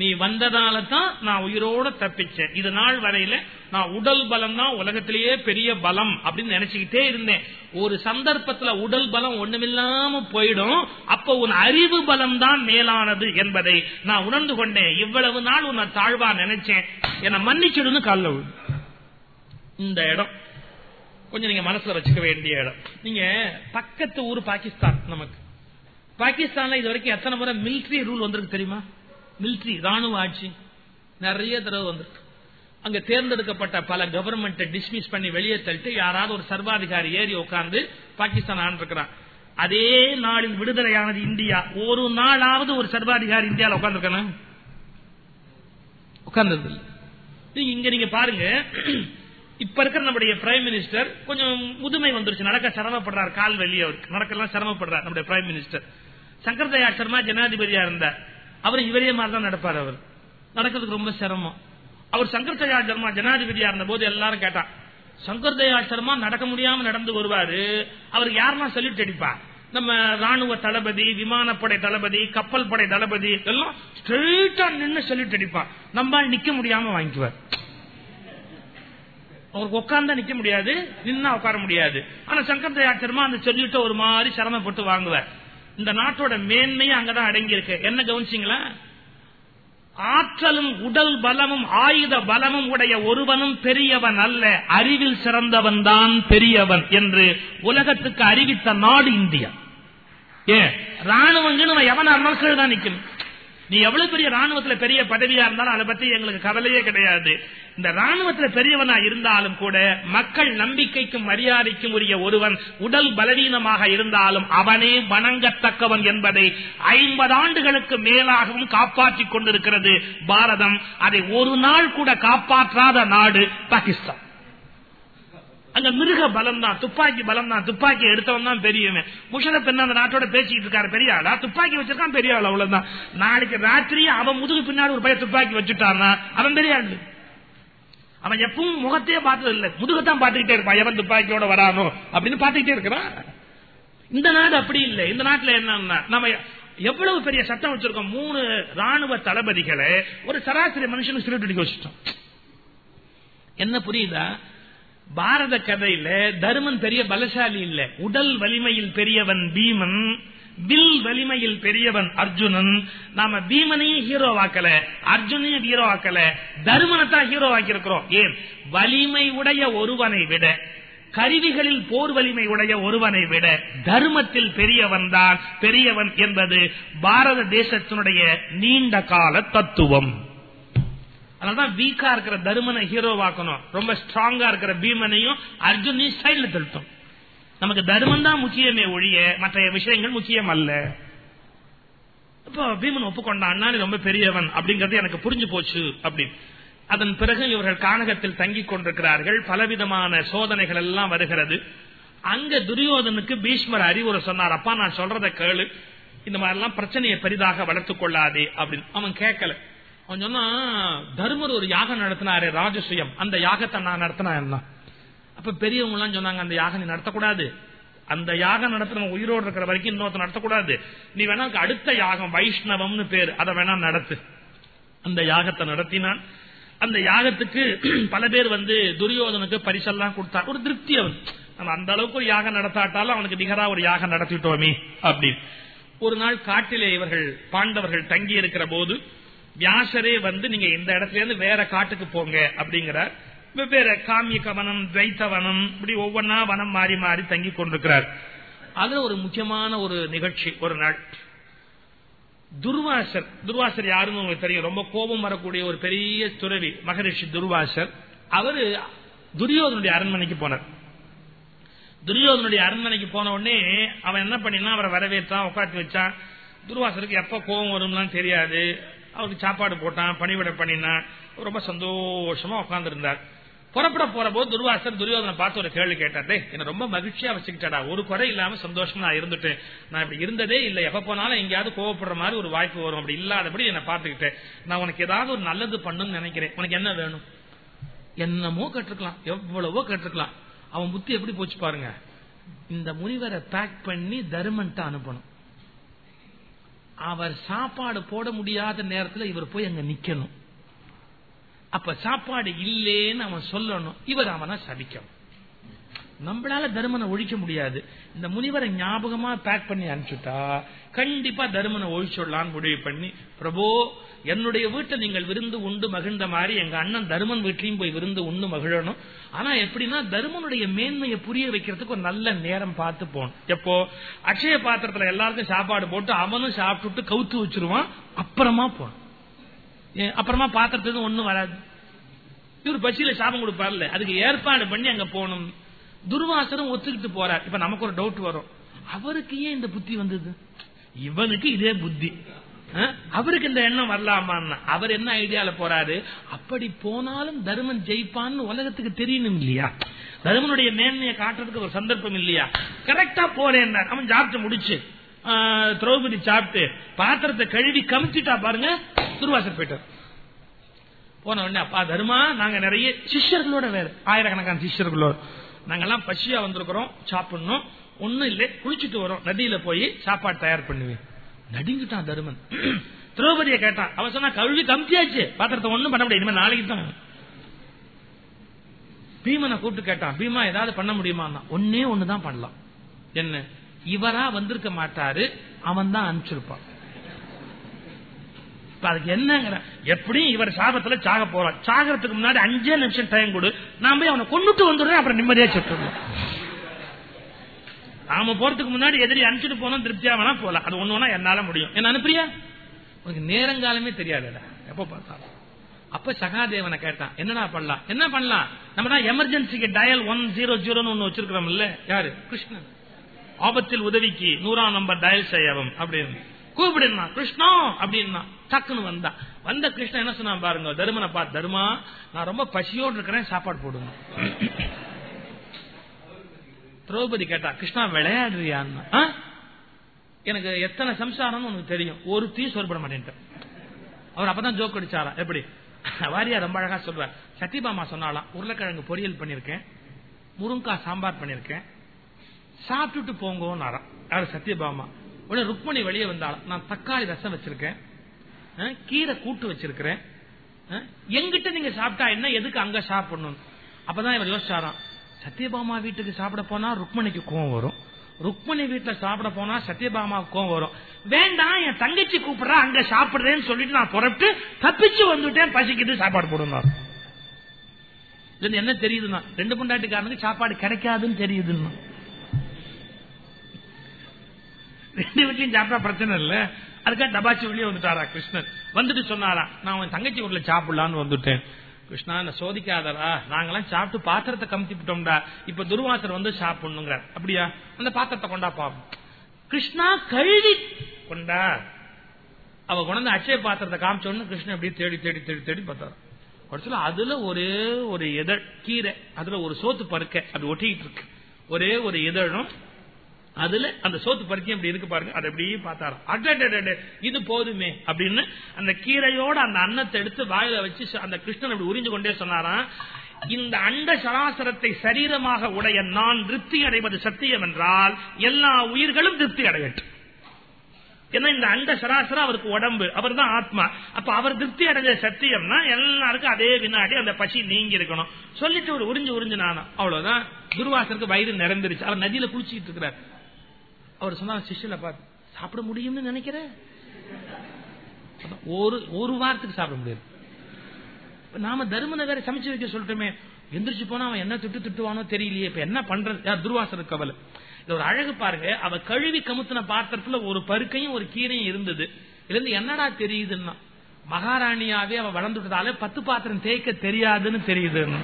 நீ வந்ததால தான் நான் உயிரோட தப்பிச்சேன். இது நாள் வரையில நான் உடல் பலம் தான் உலகத்திலேயே பெரிய பலம் அப்படின்னு நினைச்சுக்கிட்டே இருந்தேன். ஒரு சந்தர்ப்பத்துல உடல் பலம் ஒண்ணுமில்லாம போயிடும். அப்ப உன் அறிவு பலம் தான் மேலானது என்பதை நான் உணர்ந்து கொண்டேன். இவ்வளவு நாள் உன்னை தாழ்வா நினைச்சேன். என்னை மன்னிச்சிடுன்னு காலில் இந்த இடம். கொஞ்சம் நீங்க மனசுல வச்சுக்க வேண்டிய இடம். நீங்க பக்கத்து ஊர் பாகிஸ்தான் நமக்கு. பாகிஸ்தான்ல இது வரைக்கும் எத்தனை முறை மிலிட்ரி ரூல் வந்திருக்கு தெரியுமா? மிலிட்ரி ராணுவ ஆட்சி. நிறைய தடவை வந்திருக்கு. அங்க தேர்ந்தெடுக்கப்பட்ட பல கவர்மெண்ட் டிஸ்மிஸ் பண்ணி வெளியே தள்ளிட்டு யாராவது ஒரு சர்வாதிகாரி ஏறி உட்கார்ந்து பாகிஸ்தான் ஆண்டிருக்கிறான். அதே நாளில் விடுதலையானது இந்தியா. ஒரு நாளாவது ஒரு சர்வாதிகாரி இந்தியாவில் உட்கார்ந்துருக்கணும் உட்கார்ந்தது நீங்க இங்க நீங்க பாருங்க. இப்ப இருக்கிற நம்முடைய பிரைம் மினிஸ்டர் கொஞ்சம் முதுமை வந்துருச்சு. நடக்க சிரமப்படுறார். கால் வெளியே அவருக்கு நடக்கலாம் சிரமப்படுறார் நம்முடைய பிரைம் மினிஸ்டர் சங்கரதயா சர்மா ஜனாதிபதியா இருந்தார். அவர் இவரே மாதிரி தான் நடப்பார் அவர். நடக்கிறதுக்கு ரொம்ப சிரமம். அவர் சங்கர் தயா சர்மா ஜனாதிபதியா இருந்த போது எல்லாரும் கேட்டான் சங்கர் தயா சர்மா நடக்க முடியாம நடந்து வருவாரு. அவருக்கு யாருன்னா சொல்லிட்டு அடிப்பா நம்ம ராணுவ தளபதி விமானப்படை தளபதி கப்பல் படை தளபதி எல்லாம் ஸ்ட்ரெயிட்டா நின்று சொல்லிட்டு அடிப்பா நம்ம நிக்க முடியாம வாங்கிக்குவார். அவருக்கு உட்கார்ந்தா நிக்க முடியாது நின்னா உட்கார முடியாது. ஆனா சங்கர் சர்மா அந்த சொல்லிட்டு ஒரு மாதிரி சிரமப்பட்டு வாங்குவார். இந்த நாட்டோட மேன்மையை அங்கதான் அடங்கி இருக்கு என்ன கவனிச்சிங்களா? ஆற்றலும் உடல் பலமும் ஆயுத பலமும் உடைய ஒருவனும் பெரியவன் அல்ல. அறிவில் சிறந்தவன் தான் பெரியவன் என்று உலகத்துக்கு அறிவித்த நாடு இந்தியா. ஏன்? ராணுவங்கன்னு எவனா இருந்தாலும் தான் நிற்கணும் நீ எவ்வளவு பெரிய ராணுவத்துல பெரிய பதவியா இருந்தாலும் அதை பத்தி எங்களுக்கு கவலையே கிடையாது. இந்த ராணுவத்துல பெரியவனா இருந்தாலும் கூட மக்கள் நம்பிக்கைக்கும் மரியாதைக்கும் உரிய ஒருவன் உடல் பலவீனமாக இருந்தாலும் அவனே வணங்கத்தக்கவன் என்பதை ஐம்பது ஆண்டுகளுக்கு மேலாகவும் காப்பாற்றிக் கொண்டிருக்கிறது பாரதம். அதை ஒரு நாள் கூட காப்பாற்றாத நாடு பாகிஸ்தான். அந்த மிருக பலம் தான் துப்பாக்கி பலம் தான் துப்பாக்கி எடுத்தவன் தான் பெரியவன். முஷரப் என்ன அந்த நாட்டோட பேசிட்டு இருக்காரு? பெரிய ஆளா? துப்பாக்கி வச்சிருக்கான் பெரிய ஆள்? அவ்வளவுதான். நாளைக்கு ராத்திரி அவன் முதுகு பின்னாடி ஒரு பையன் துப்பாக்கி வச்சுட்டான்னா அவன் பெரிய ஆள். அவன் எப்பவும் முகத்தையே பார்த்தது இல்லை முதுகத்தான் பார்த்துக்கிட்டே இருப்பான். எவன் துப்பாக்கியோட வரானோ? அப்படின்னு பார்த்துக்கிட்டே இருக்கிறான். இந்த நாடு அப்படி இல்லை. இந்த நாட்டுல என்னன்னா நம்ம எவ்வளவு பெரிய சட்டம் வச்சிருக்கோம். மூணு ராணுவ தளபதிகளை ஒரு சராசரி மனுஷனுக்கு சிலுட்டு வச்சுட்டோம். என்ன புரியுதா? பாரத கதையில தருமன் பெரிய பலசாலி இல்ல. உடல் வலிமையில் பெரியவன் பீமன் வில் வலிமையில் பெரியவன் அர்ஜுனன். நாம பீமனையும் ஹீரோ ஆக்கல அர்ஜுனையும் ஹீரோ ஆக்கல. தருமனை தான் ஹீரோ ஆக்கியிருக்கிறோம். ஏன்? வலிமை உடைய ஒருவனை விட கருவிகளில் போர் வலிமை உடைய ஒருவனை விட தர்மத்தில் பெரியவன் தான். பெரியவன் என்பது பாரத தேசத்தினுடைய நீண்ட கால தத்துவம். அதனாலதான் வீக்கா இருக்கிற தருமனை ஹீரோவாக்கணும். ரொம்ப ஸ்ட்ராங்கா இருக்கிற பீமனையும் அர்ஜுனையும் சைட்ல திருத்தம் நமக்கு தர்மம் தான் முக்கியமே ஒழிய மற்ற விஷயங்கள் முக்கியம் அல்ல. இப்போ பீமன் ஒப்புக்கொண்டான் ரொம்ப பெரியவன் அப்படிங்கறது எனக்கு புரிஞ்சு போச்சு அப்படின்னு. அதன் பிறகு இவர்கள் கானகத்தில் தங்கிக் கொண்டிருக்கிறார்கள். பலவிதமான சோதனைகள் எல்லாம் வருகிறது. அங்க துரியோதனுக்கு பீஷ்மர் அறிவுரை சொன்னார். அப்பா நான் சொல்றதை கேளு. இந்த மாதிரி எல்லாம் பிரச்சனையை பெரிதாக வளர்த்துக் கொள்ளாதே அப்படின்னு. அவன் கேட்கல. அவன் சொன்னா தர்மர் ஒரு யாகம் நடத்தினாரு ராஜசுயம். அந்த யாகத்தை நான் நடத்தினா என்ன அப்ப பெரியவங்க எல்லாம் சொன்னாங்க அந்த யாகம் நீ நடத்தக்கூடாது. அந்த யாகம் நடத்தின உயிரோடு இருக்கிற வரைக்கும் இன்னொருத்த நடத்தக்கூடாது. நீ வேணா அடுத்த யாகம் வைஷ்ணவம்னு பேர். அதை வேணா நடத்து. அந்த யாகத்தை நடத்தினான். அந்த யாகத்துக்கு பல பேர் வந்து துரியோதனுக்கு பரிசெல்லாம் கொடுத்தா ஒரு திருப்தி அவன். நம்ம அந்த அளவுக்கு ஒரு யாகம் நடத்தாட்டாலும் அவனுக்கு நிகரா ஒரு யாகம் நடத்திட்டோமே அப்படின்னு. ஒரு நாள் காட்டிலே இவர்கள் பாண்டவர்கள் தங்கி இருக்கிற போது வியாசரே வந்து நீங்க இந்த இடத்துல இருந்து வேற காட்டுக்கு போங்க அப்படிங்கிறார். வெவ்வேறு காமியக வனம் துவைத்த வனம் இப்படி ஒவ்வொன்னா வனம் மாறி மாறி தங்கி கொண்டிருக்கிறார். அதுல ஒரு முக்கியமான ஒரு நிகழ்ச்சி ஒரு நாள். துர்வாசர் துர்வாசர் யாருன்னு உங்களுக்கு தெரியும். ரொம்ப கோபம் வரக்கூடிய ஒரு பெரிய துறவி மகரிஷி துர்வாசர். அவரு துரியோதனுடைய அரண்மனைக்கு போனார். துரியோதனுடைய அரண்மனைக்கு போன உடனே அவன் என்ன பண்ணினா அவரை வரவேற்றான் உட்காந்து வச்சான். துர்வாசருக்கு எப்ப கோபம் வரும்லாம் தெரியாது. அவருக்கு சாப்பாடு போட்டான் பணிவிட பண்ணினான். ரொம்ப சந்தோஷமா உட்கார்ந்துருந்தார். புறப்பட போற போது துர்வாசர் துரியோதனை பார்த்து ஒரு கேள்வி கேட்டாரு. என்ன ரொம்ப மகிழ்ச்சியா வச்சுக்கிட்டாடா. ஒரு குறை இல்லாம சந்தோஷமா நான் இருந்துட்டேன். நான் இப்படி இருந்ததே இல்ல. எப்ப போனாலும் எங்கேயாவது கோவப்படுற மாதிரி ஒரு வாய்ப்பு வரும். அப்படி இல்லாதபடி என்ன பார்த்துக்கிட்டேன். நான் உனக்கு ஏதாவது ஒரு நல்லது பண்ணுன்னு நினைக்கிறேன். உனக்கு என்ன வேணும்? என்னமோ கேட்டிருக்கலாம் எவ்வளவோ கேட்டிருக்கலாம் அவன் புத்தி எப்படி போச்சு பாருங்க. இந்த முனிவரை பேக் பண்ணி தருமன்ட்டு அனுப்பணும். அவர் சாப்பாடு போட முடியாத நேரத்தில் இவர் போய் அங்க நிக்கணும். அப்ப சாப்பாடு இல்லேன்னு அவன் சொல்லணும். இவர் அவனை சபிக்கணும். நம்மளால தர்மனை ஒழிக்க முடியாது. இந்த முனிவரை ஞாபகமா பேக் பண்ணி அனுப்பிச்சுட்டா கண்டிப்பா தர்மனை ஒழிச்சுடலான்னு முடிவு பண்ணி பிரபோ என்னுடைய வீட்டை நீங்கள் விருந்து உண்டு மகிழ்ந்த மாதிரி எங்க அண்ணன் தருமன் வீட்லயும் போய் விருந்து உண்டு மகிழணும். ஆனா எப்படின்னா தருமனுடைய மேன்மையை புரிய வைக்கிறதுக்கு ஒரு நல்ல நேரம் பார்த்து போகணும். எப்போ? அக்ஷய பாத்திரத்துல எல்லாருக்கும் சாப்பாடு போட்டு அவனும் சாப்பிட்டுட்டு கவுத்து வச்சிருவான் அப்புறமா போகணும். அப்புறமா பாத்திரத்துக்கு ஒண்ணும் வராது. இவர் பசியில சாபம் கொடுப்பார்ல. அதுக்கு ஏற்பாடு பண்ணி அங்க போகணும். துர்வாசரும் ஒத்துக்கிட்டு போறார். இப்ப நமக்கு ஒரு டவுட் வரும். அவருக்கு ஏன் இந்த புத்தி வந்தது? இவனுக்கு இதே புத்தி. அவருக்கு இந்த எண்ணம் வரலாமான்னு அவர் என்ன ஐடியால போறாரு? அப்படி போனாலும் தர்மன் ஜெயிப்பான்னு உலகத்துக்கு தெரியணும் இல்லையா? தருமனுடைய மேன்மையை காட்டுறதுக்கு ஒரு சந்தர்ப்பம் இல்லையா? கரெக்டா போறேன் அவன் சாப்பிட்டு முடிச்சு. திரௌபதி சாப்பிட்டு பாத்திரத்தை கழுவி கமிச்சிட்டா பாருங்க துருவாசர் போயிட்டார். போன உடனே அப்பா தர்மா நாங்க நிறைய சிஷ்யர்களோட வேற ஆயிரக்கணக்கான சிஷ்யர்களோட. நாங்கெல்லாம் பசியா வந்திருக்கிறோம் சாப்பிடணும். ஒன்னும் இல்லை குளிச்சுட்டு வரோம். நதியில போய் சாப்பாடு தயார் பண்ணுவேன். நடுங்கிட்டான் தருமன். திரௌபதியை கேட்டான். அவன் சொன்னா கழுவி கம்பியாச்சு பாத்திரத்தை ஒண்ணும் பண்ண முடியாது. இனிமே நாளைக்கு தான். பீமனை கூப்பிட்டு கேட்டான். பீமா ஏதாவது பண்ண முடியுமா ஒன்னே ஒண்ணுதான் பண்ணலாம். என்ன? இவரா வந்திருக்க மாட்டாரு. அவன் தான் அனுப்பிச்சிருப்பான். அதுக்கு என்னங்கிற எப்படியும் இவர் சாபத்துல சாக போறான். சாகிறதுக்கு முன்னாடி அஞ்சே நிமிஷம் டைம் கொடு. நான் போய் அவனை கொண்டுட்டு வந்துடுறேன். அப்புறம் நிம்மதியா செத்துடுறேன் நாம போறதுக்கு முன்னாடி எதிரி அனுப்பிச்சுட்டு போனோம் திருப்தியா வேணா போல அது ஒண்ணு என்னால முடியும். என்ன அனுப்புறியா? உனக்கு நேரங்காலமே தெரியாதுடா. எப்ப பார்த்தாலும். அப்ப சகாதேவனை கேட்டான் என்னடா பண்ணலாம்? என்ன பண்ணலாம்? நம்ம எமர்ஜென்சிக்கு டயல் ஒன் ஜீரோ ஜீரோன்னு ஒன்னு வச்சிருக்கிறோம் இல்ல யாரு? கிருஷ்ணன். ஆபத்தில் உதவிக்கு நூறாம் நம்பர் டயல் செய்யவும் அப்படின்னு. கூப்பிடுனா கிருஷ்ணா! அப்படின்னா டக்குன்னு வந்தா. வந்த கிருஷ்ணன் என்ன சொன்னா பாருங்க தருமனை பார்த்து தருமா நான் ரொம்ப பசியோடு இருக்கிறேன் சாப்பாடு போடுங்க திரௌபதி கேட்டா கிருஷ்ணா விளையாடுறியான்னு? எனக்கு எத்தனை சம்சாரம்னு உனக்கு தெரியும். ஒரு தீ சொற்பட மாட்டேன்ட்டு. அவர் அப்பதான் ஜோக் அடிச்சாரா? எப்படி? வாரியா ரொம்ப அழகா சொல்றார். சத்யபாமா சொன்னாலாம் உருளைக்கிழங்கு பொரியல் பண்ணிருக்கேன் முருங்காய் சாம்பார் பண்ணிருக்கேன் சாப்பிட்டுட்டு போங்கோன்னாராம். யாரு? சத்யபாமா உடனே ருக்மணி வெளியே வந்தாலும் நான் தக்காளி ரசம் வச்சிருக்கேன் கீரை கூட்டு வச்சிருக்கிறேன் எங்கிட்ட நீங்க சாப்பிட்டா என்ன எதுக்கு அங்க சாப்பிடணும் அப்பதான் இவர் யோசிச்சாராம். சத்யபாமா வீட்டுக்கு சாப்பிட போனா ருக்மணிக்கு கோவம் வரும். ருக்மணி வீட்டுல சாப்பிட போனா சத்யபாமா கோவம் வரும். வேண்டாம் என் தங்கச்சி கூப்பிடுறா அங்க சாப்பிடுறேன்னு சொல்லிட்டு நான் புறப்பட்டு தப்பிச்சு வந்துட்டேன் பசிக்குது சாப்பாடு போடுங்க என்ன தெரியுதுன்னா ரெண்டு பொண்டாட்டிக்காரனுக்கு சாப்பாடு கிடைக்காதுன்னு தெரியுதுன்னா. ரெண்டு வீட்லயும் சாப்பிட்டா பிரச்சனை இல்ல. அதுக்காக டபாச்சி வெளியே வந்துட்டாரா கிருஷ்ணன். வந்துட்டு சொன்னாரா நான் உன் தங்கச்சி வீட்டுல சாப்பிடலான்னு வந்துட்டேன். கிருஷ்ணா என்ன சோதிக்காதடா நாங்கெல்லாம் சாப்பிட்டு பாத்திரத்தை கமுத்தி விட்டோம்டா. இப்ப துர்வாசர் வந்து சாப்பிடணுங்கிறார். அப்படியா? அந்த பாத்திரத்தை கொண்டா பாப்போம். கிருஷ்ணா கழுவி கொண்டா. அவ கொண்டு அச்சய பாத்திரத்தை காமிச்சோன்னு கிருஷ்ணன் அப்படியே தேடி தேடி தேடி தேடி பார்த்தாரு. கடைசியில அதுல ஒரே ஒரு இதழ் கீரை அதுல ஒரு சோத்து பருக்க அது ஒட்டிக்கிட்டு இருக்கு. ஒரே ஒரு இதழும் அதுல அந்த சோத்து பருத்தி அப்படி இருக்கு பாருங்க அதை அப்படியே பார்த்தாராம் அடடடட, இது போதுமே அப்படின்னு அந்த கீரையோட அந்த அன்னத்தை எடுத்து வாயில வச்சு அந்த கிருஷ்ணன் அப்படி உறிஞ்சு கொண்டே சொன்னாராம் இந்த அண்ட சராசரத்தை சரீரமாக உடைய நான் திருப்தி அடைவது சத்தியம் என்றால் எல்லா உயிர்களும் திருப்தி அடையட்டும். ஏன்னா இந்த அண்ட சராசரம் அவருக்கு உடம்பு அவர் தான் ஆத்மா. அப்ப அவர் திருப்தி அடைஞ்ச சத்தியம்னா எல்லாருக்கும் அதே வினாடி அந்த பசி நீங்கி இருக்கணும். சொல்லிட்டு ஒரு உறிஞ்சு உறிஞ்சு நானும் அவ்வளவுதான். துர்வாசருக்கு வயிறு நிரம்பிருச்சு அவர் நதியில குளிச்சுட்டு இருக்கிறார். அவர் சொன்னார் சிஷ்யில பார்த்து சாப்பிட முடியும்னு நினைக்கிறேன் ஒரு ஒரு வாரத்துக்கு சாப்பிட முடியாது. நாம தருமனை வேற சமைச்சு வைக்க சொல்லிட்டோமே எந்திரிச்சு போனா அவன் என்ன திட்டு திட்டுவானோ தெரியலையே இப்ப என்ன பண்றது? யார் கவலை. ஒரு அழகு பாருங்க அவ கழுவி கமுத்தின பாத்திரத்துல ஒரு பருக்கையும் ஒரு கீரையும் இருந்தது. இதுல இருந்து என்னடா தெரியுதுன்னா மகாராணியாவே அவ வளர்ந்துட்டதால பத்து பாத்திரம் தேய்க்க தெரியாதுன்னு தெரியுதுன்னு.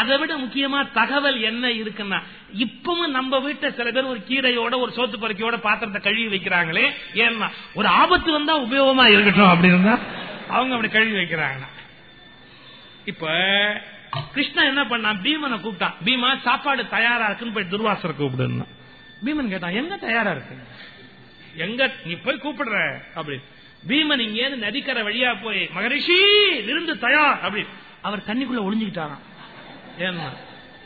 அதை விட முக்கியமா தகவல் என்ன இருக்குன்னா இப்பவும் நம்ம வீட்டை சில பேர் ஒரு கீரையோட ஒரு சோத்து பருக்கையோட பாத்திரத்தை கழுவி வைக்கிறாங்களே ஏன்னா ஒரு ஆபத்து வந்தா உபயோகமா இருக்கட்டும் அப்படின்னு அவங்க அப்படி கழுவி வைக்கிறாங்க இப்ப கிருஷ்ணன் என்ன பண்ணான்? பீமனை கூப்பிட்டான். பீமா சாப்பாடு தயாரா இருக்குன்னு போய் துர்வாசரை கூப்பிடுன்னா. பீமன் கேட்டான் எங்க தயாரா இருக்கு? எங்க நீ போய் கூப்பிடுற அப்படி. பீமன் இங்கே நதிக்கரை வழியா போய் மகரிஷி விருந்து தயார் அப்படி. அவர் தண்ணிக்குள்ள ஒளிஞ்சுக்கிட்டாராம். ஏன்னா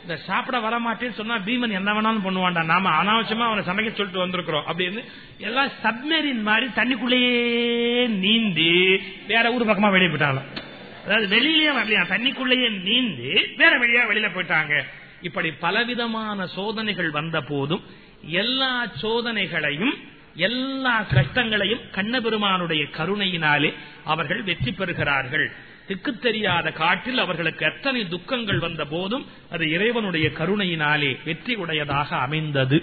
இந்த சாப்பிட வர மாட்டேன்னு சொன்னா பீமன் என்ன வேணாலும் பண்ணுவான்டா. நாம அனாவசியமா அவனை சமைக்க சொல்லிட்டு வந்திருக்கிறோம் அப்படின்னு எல்லாம் சப்மெரின் மாதிரி தண்ணிக்குள்ளேயே நீந்தி வேற ஊர் பக்கமா வெளியே போயிட்டாங்க. அதாவது வெளியிலேயே வரலையா தண்ணிக்குள்ளேயே நீந்தி வேற வழியா வெளியில போயிட்டாங்க. இப்படி பலவிதமான சோதனைகள் வந்த போதும் எல்லா சோதனைகளையும் எல்லா கஷ்டங்களையும் கண்ணபெருமானுடைய கருணையினாலே அவர்கள் வெற்றி பெறுகிறார்கள். திக்கு தெரியாத காட்டில் அவர்களுக்கு எத்தனை துக்கங்கள் வந்த போதும் அது இறைவனுடைய கருணையினாலே வெற்றி உடையதாக அமைந்தது.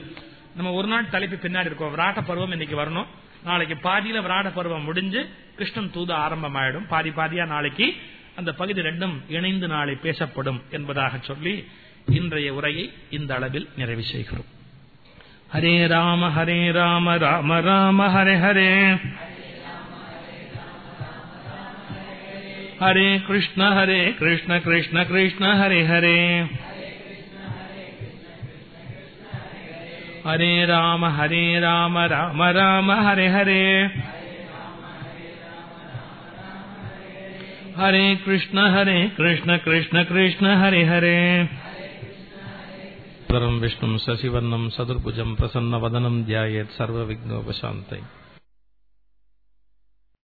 நம்ம ஒரு நாள் தலைப்பு பின்னாடி இருக்கோம். விராட்ட பருவம் இன்னைக்கு வரணும். நாளைக்கு பாதியில விராட பருவம் முடிஞ்சு கிருஷ்ணன் தூது ஆரம்பமாயிடும். பாதி பாதியா நாளைக்கு அந்த பகுதி ரெண்டும் இணைந்து நாளை பேசப்படும் என்பதாக சொல்லி இன்றைய உரையை இந்த அளவில் நிறைவு செய்கிறோம். ஹரே ராம ஹரே ராம ராம ராம ஹரே ஹரே. हरे कृष्ण हरे कृष्ण कृष्ण कृष्ण, हरे हरे। हरे राम हरे राम राम राम, हरे हरे। हरे कृष्ण हरे कृष्ण कृष्ण कृष्ण, हरे हरे। परम विष्णु शशिवर्णम सदुर्भुजम प्रसन्न वदनम ध्यात सर्व विघ्नोपशांत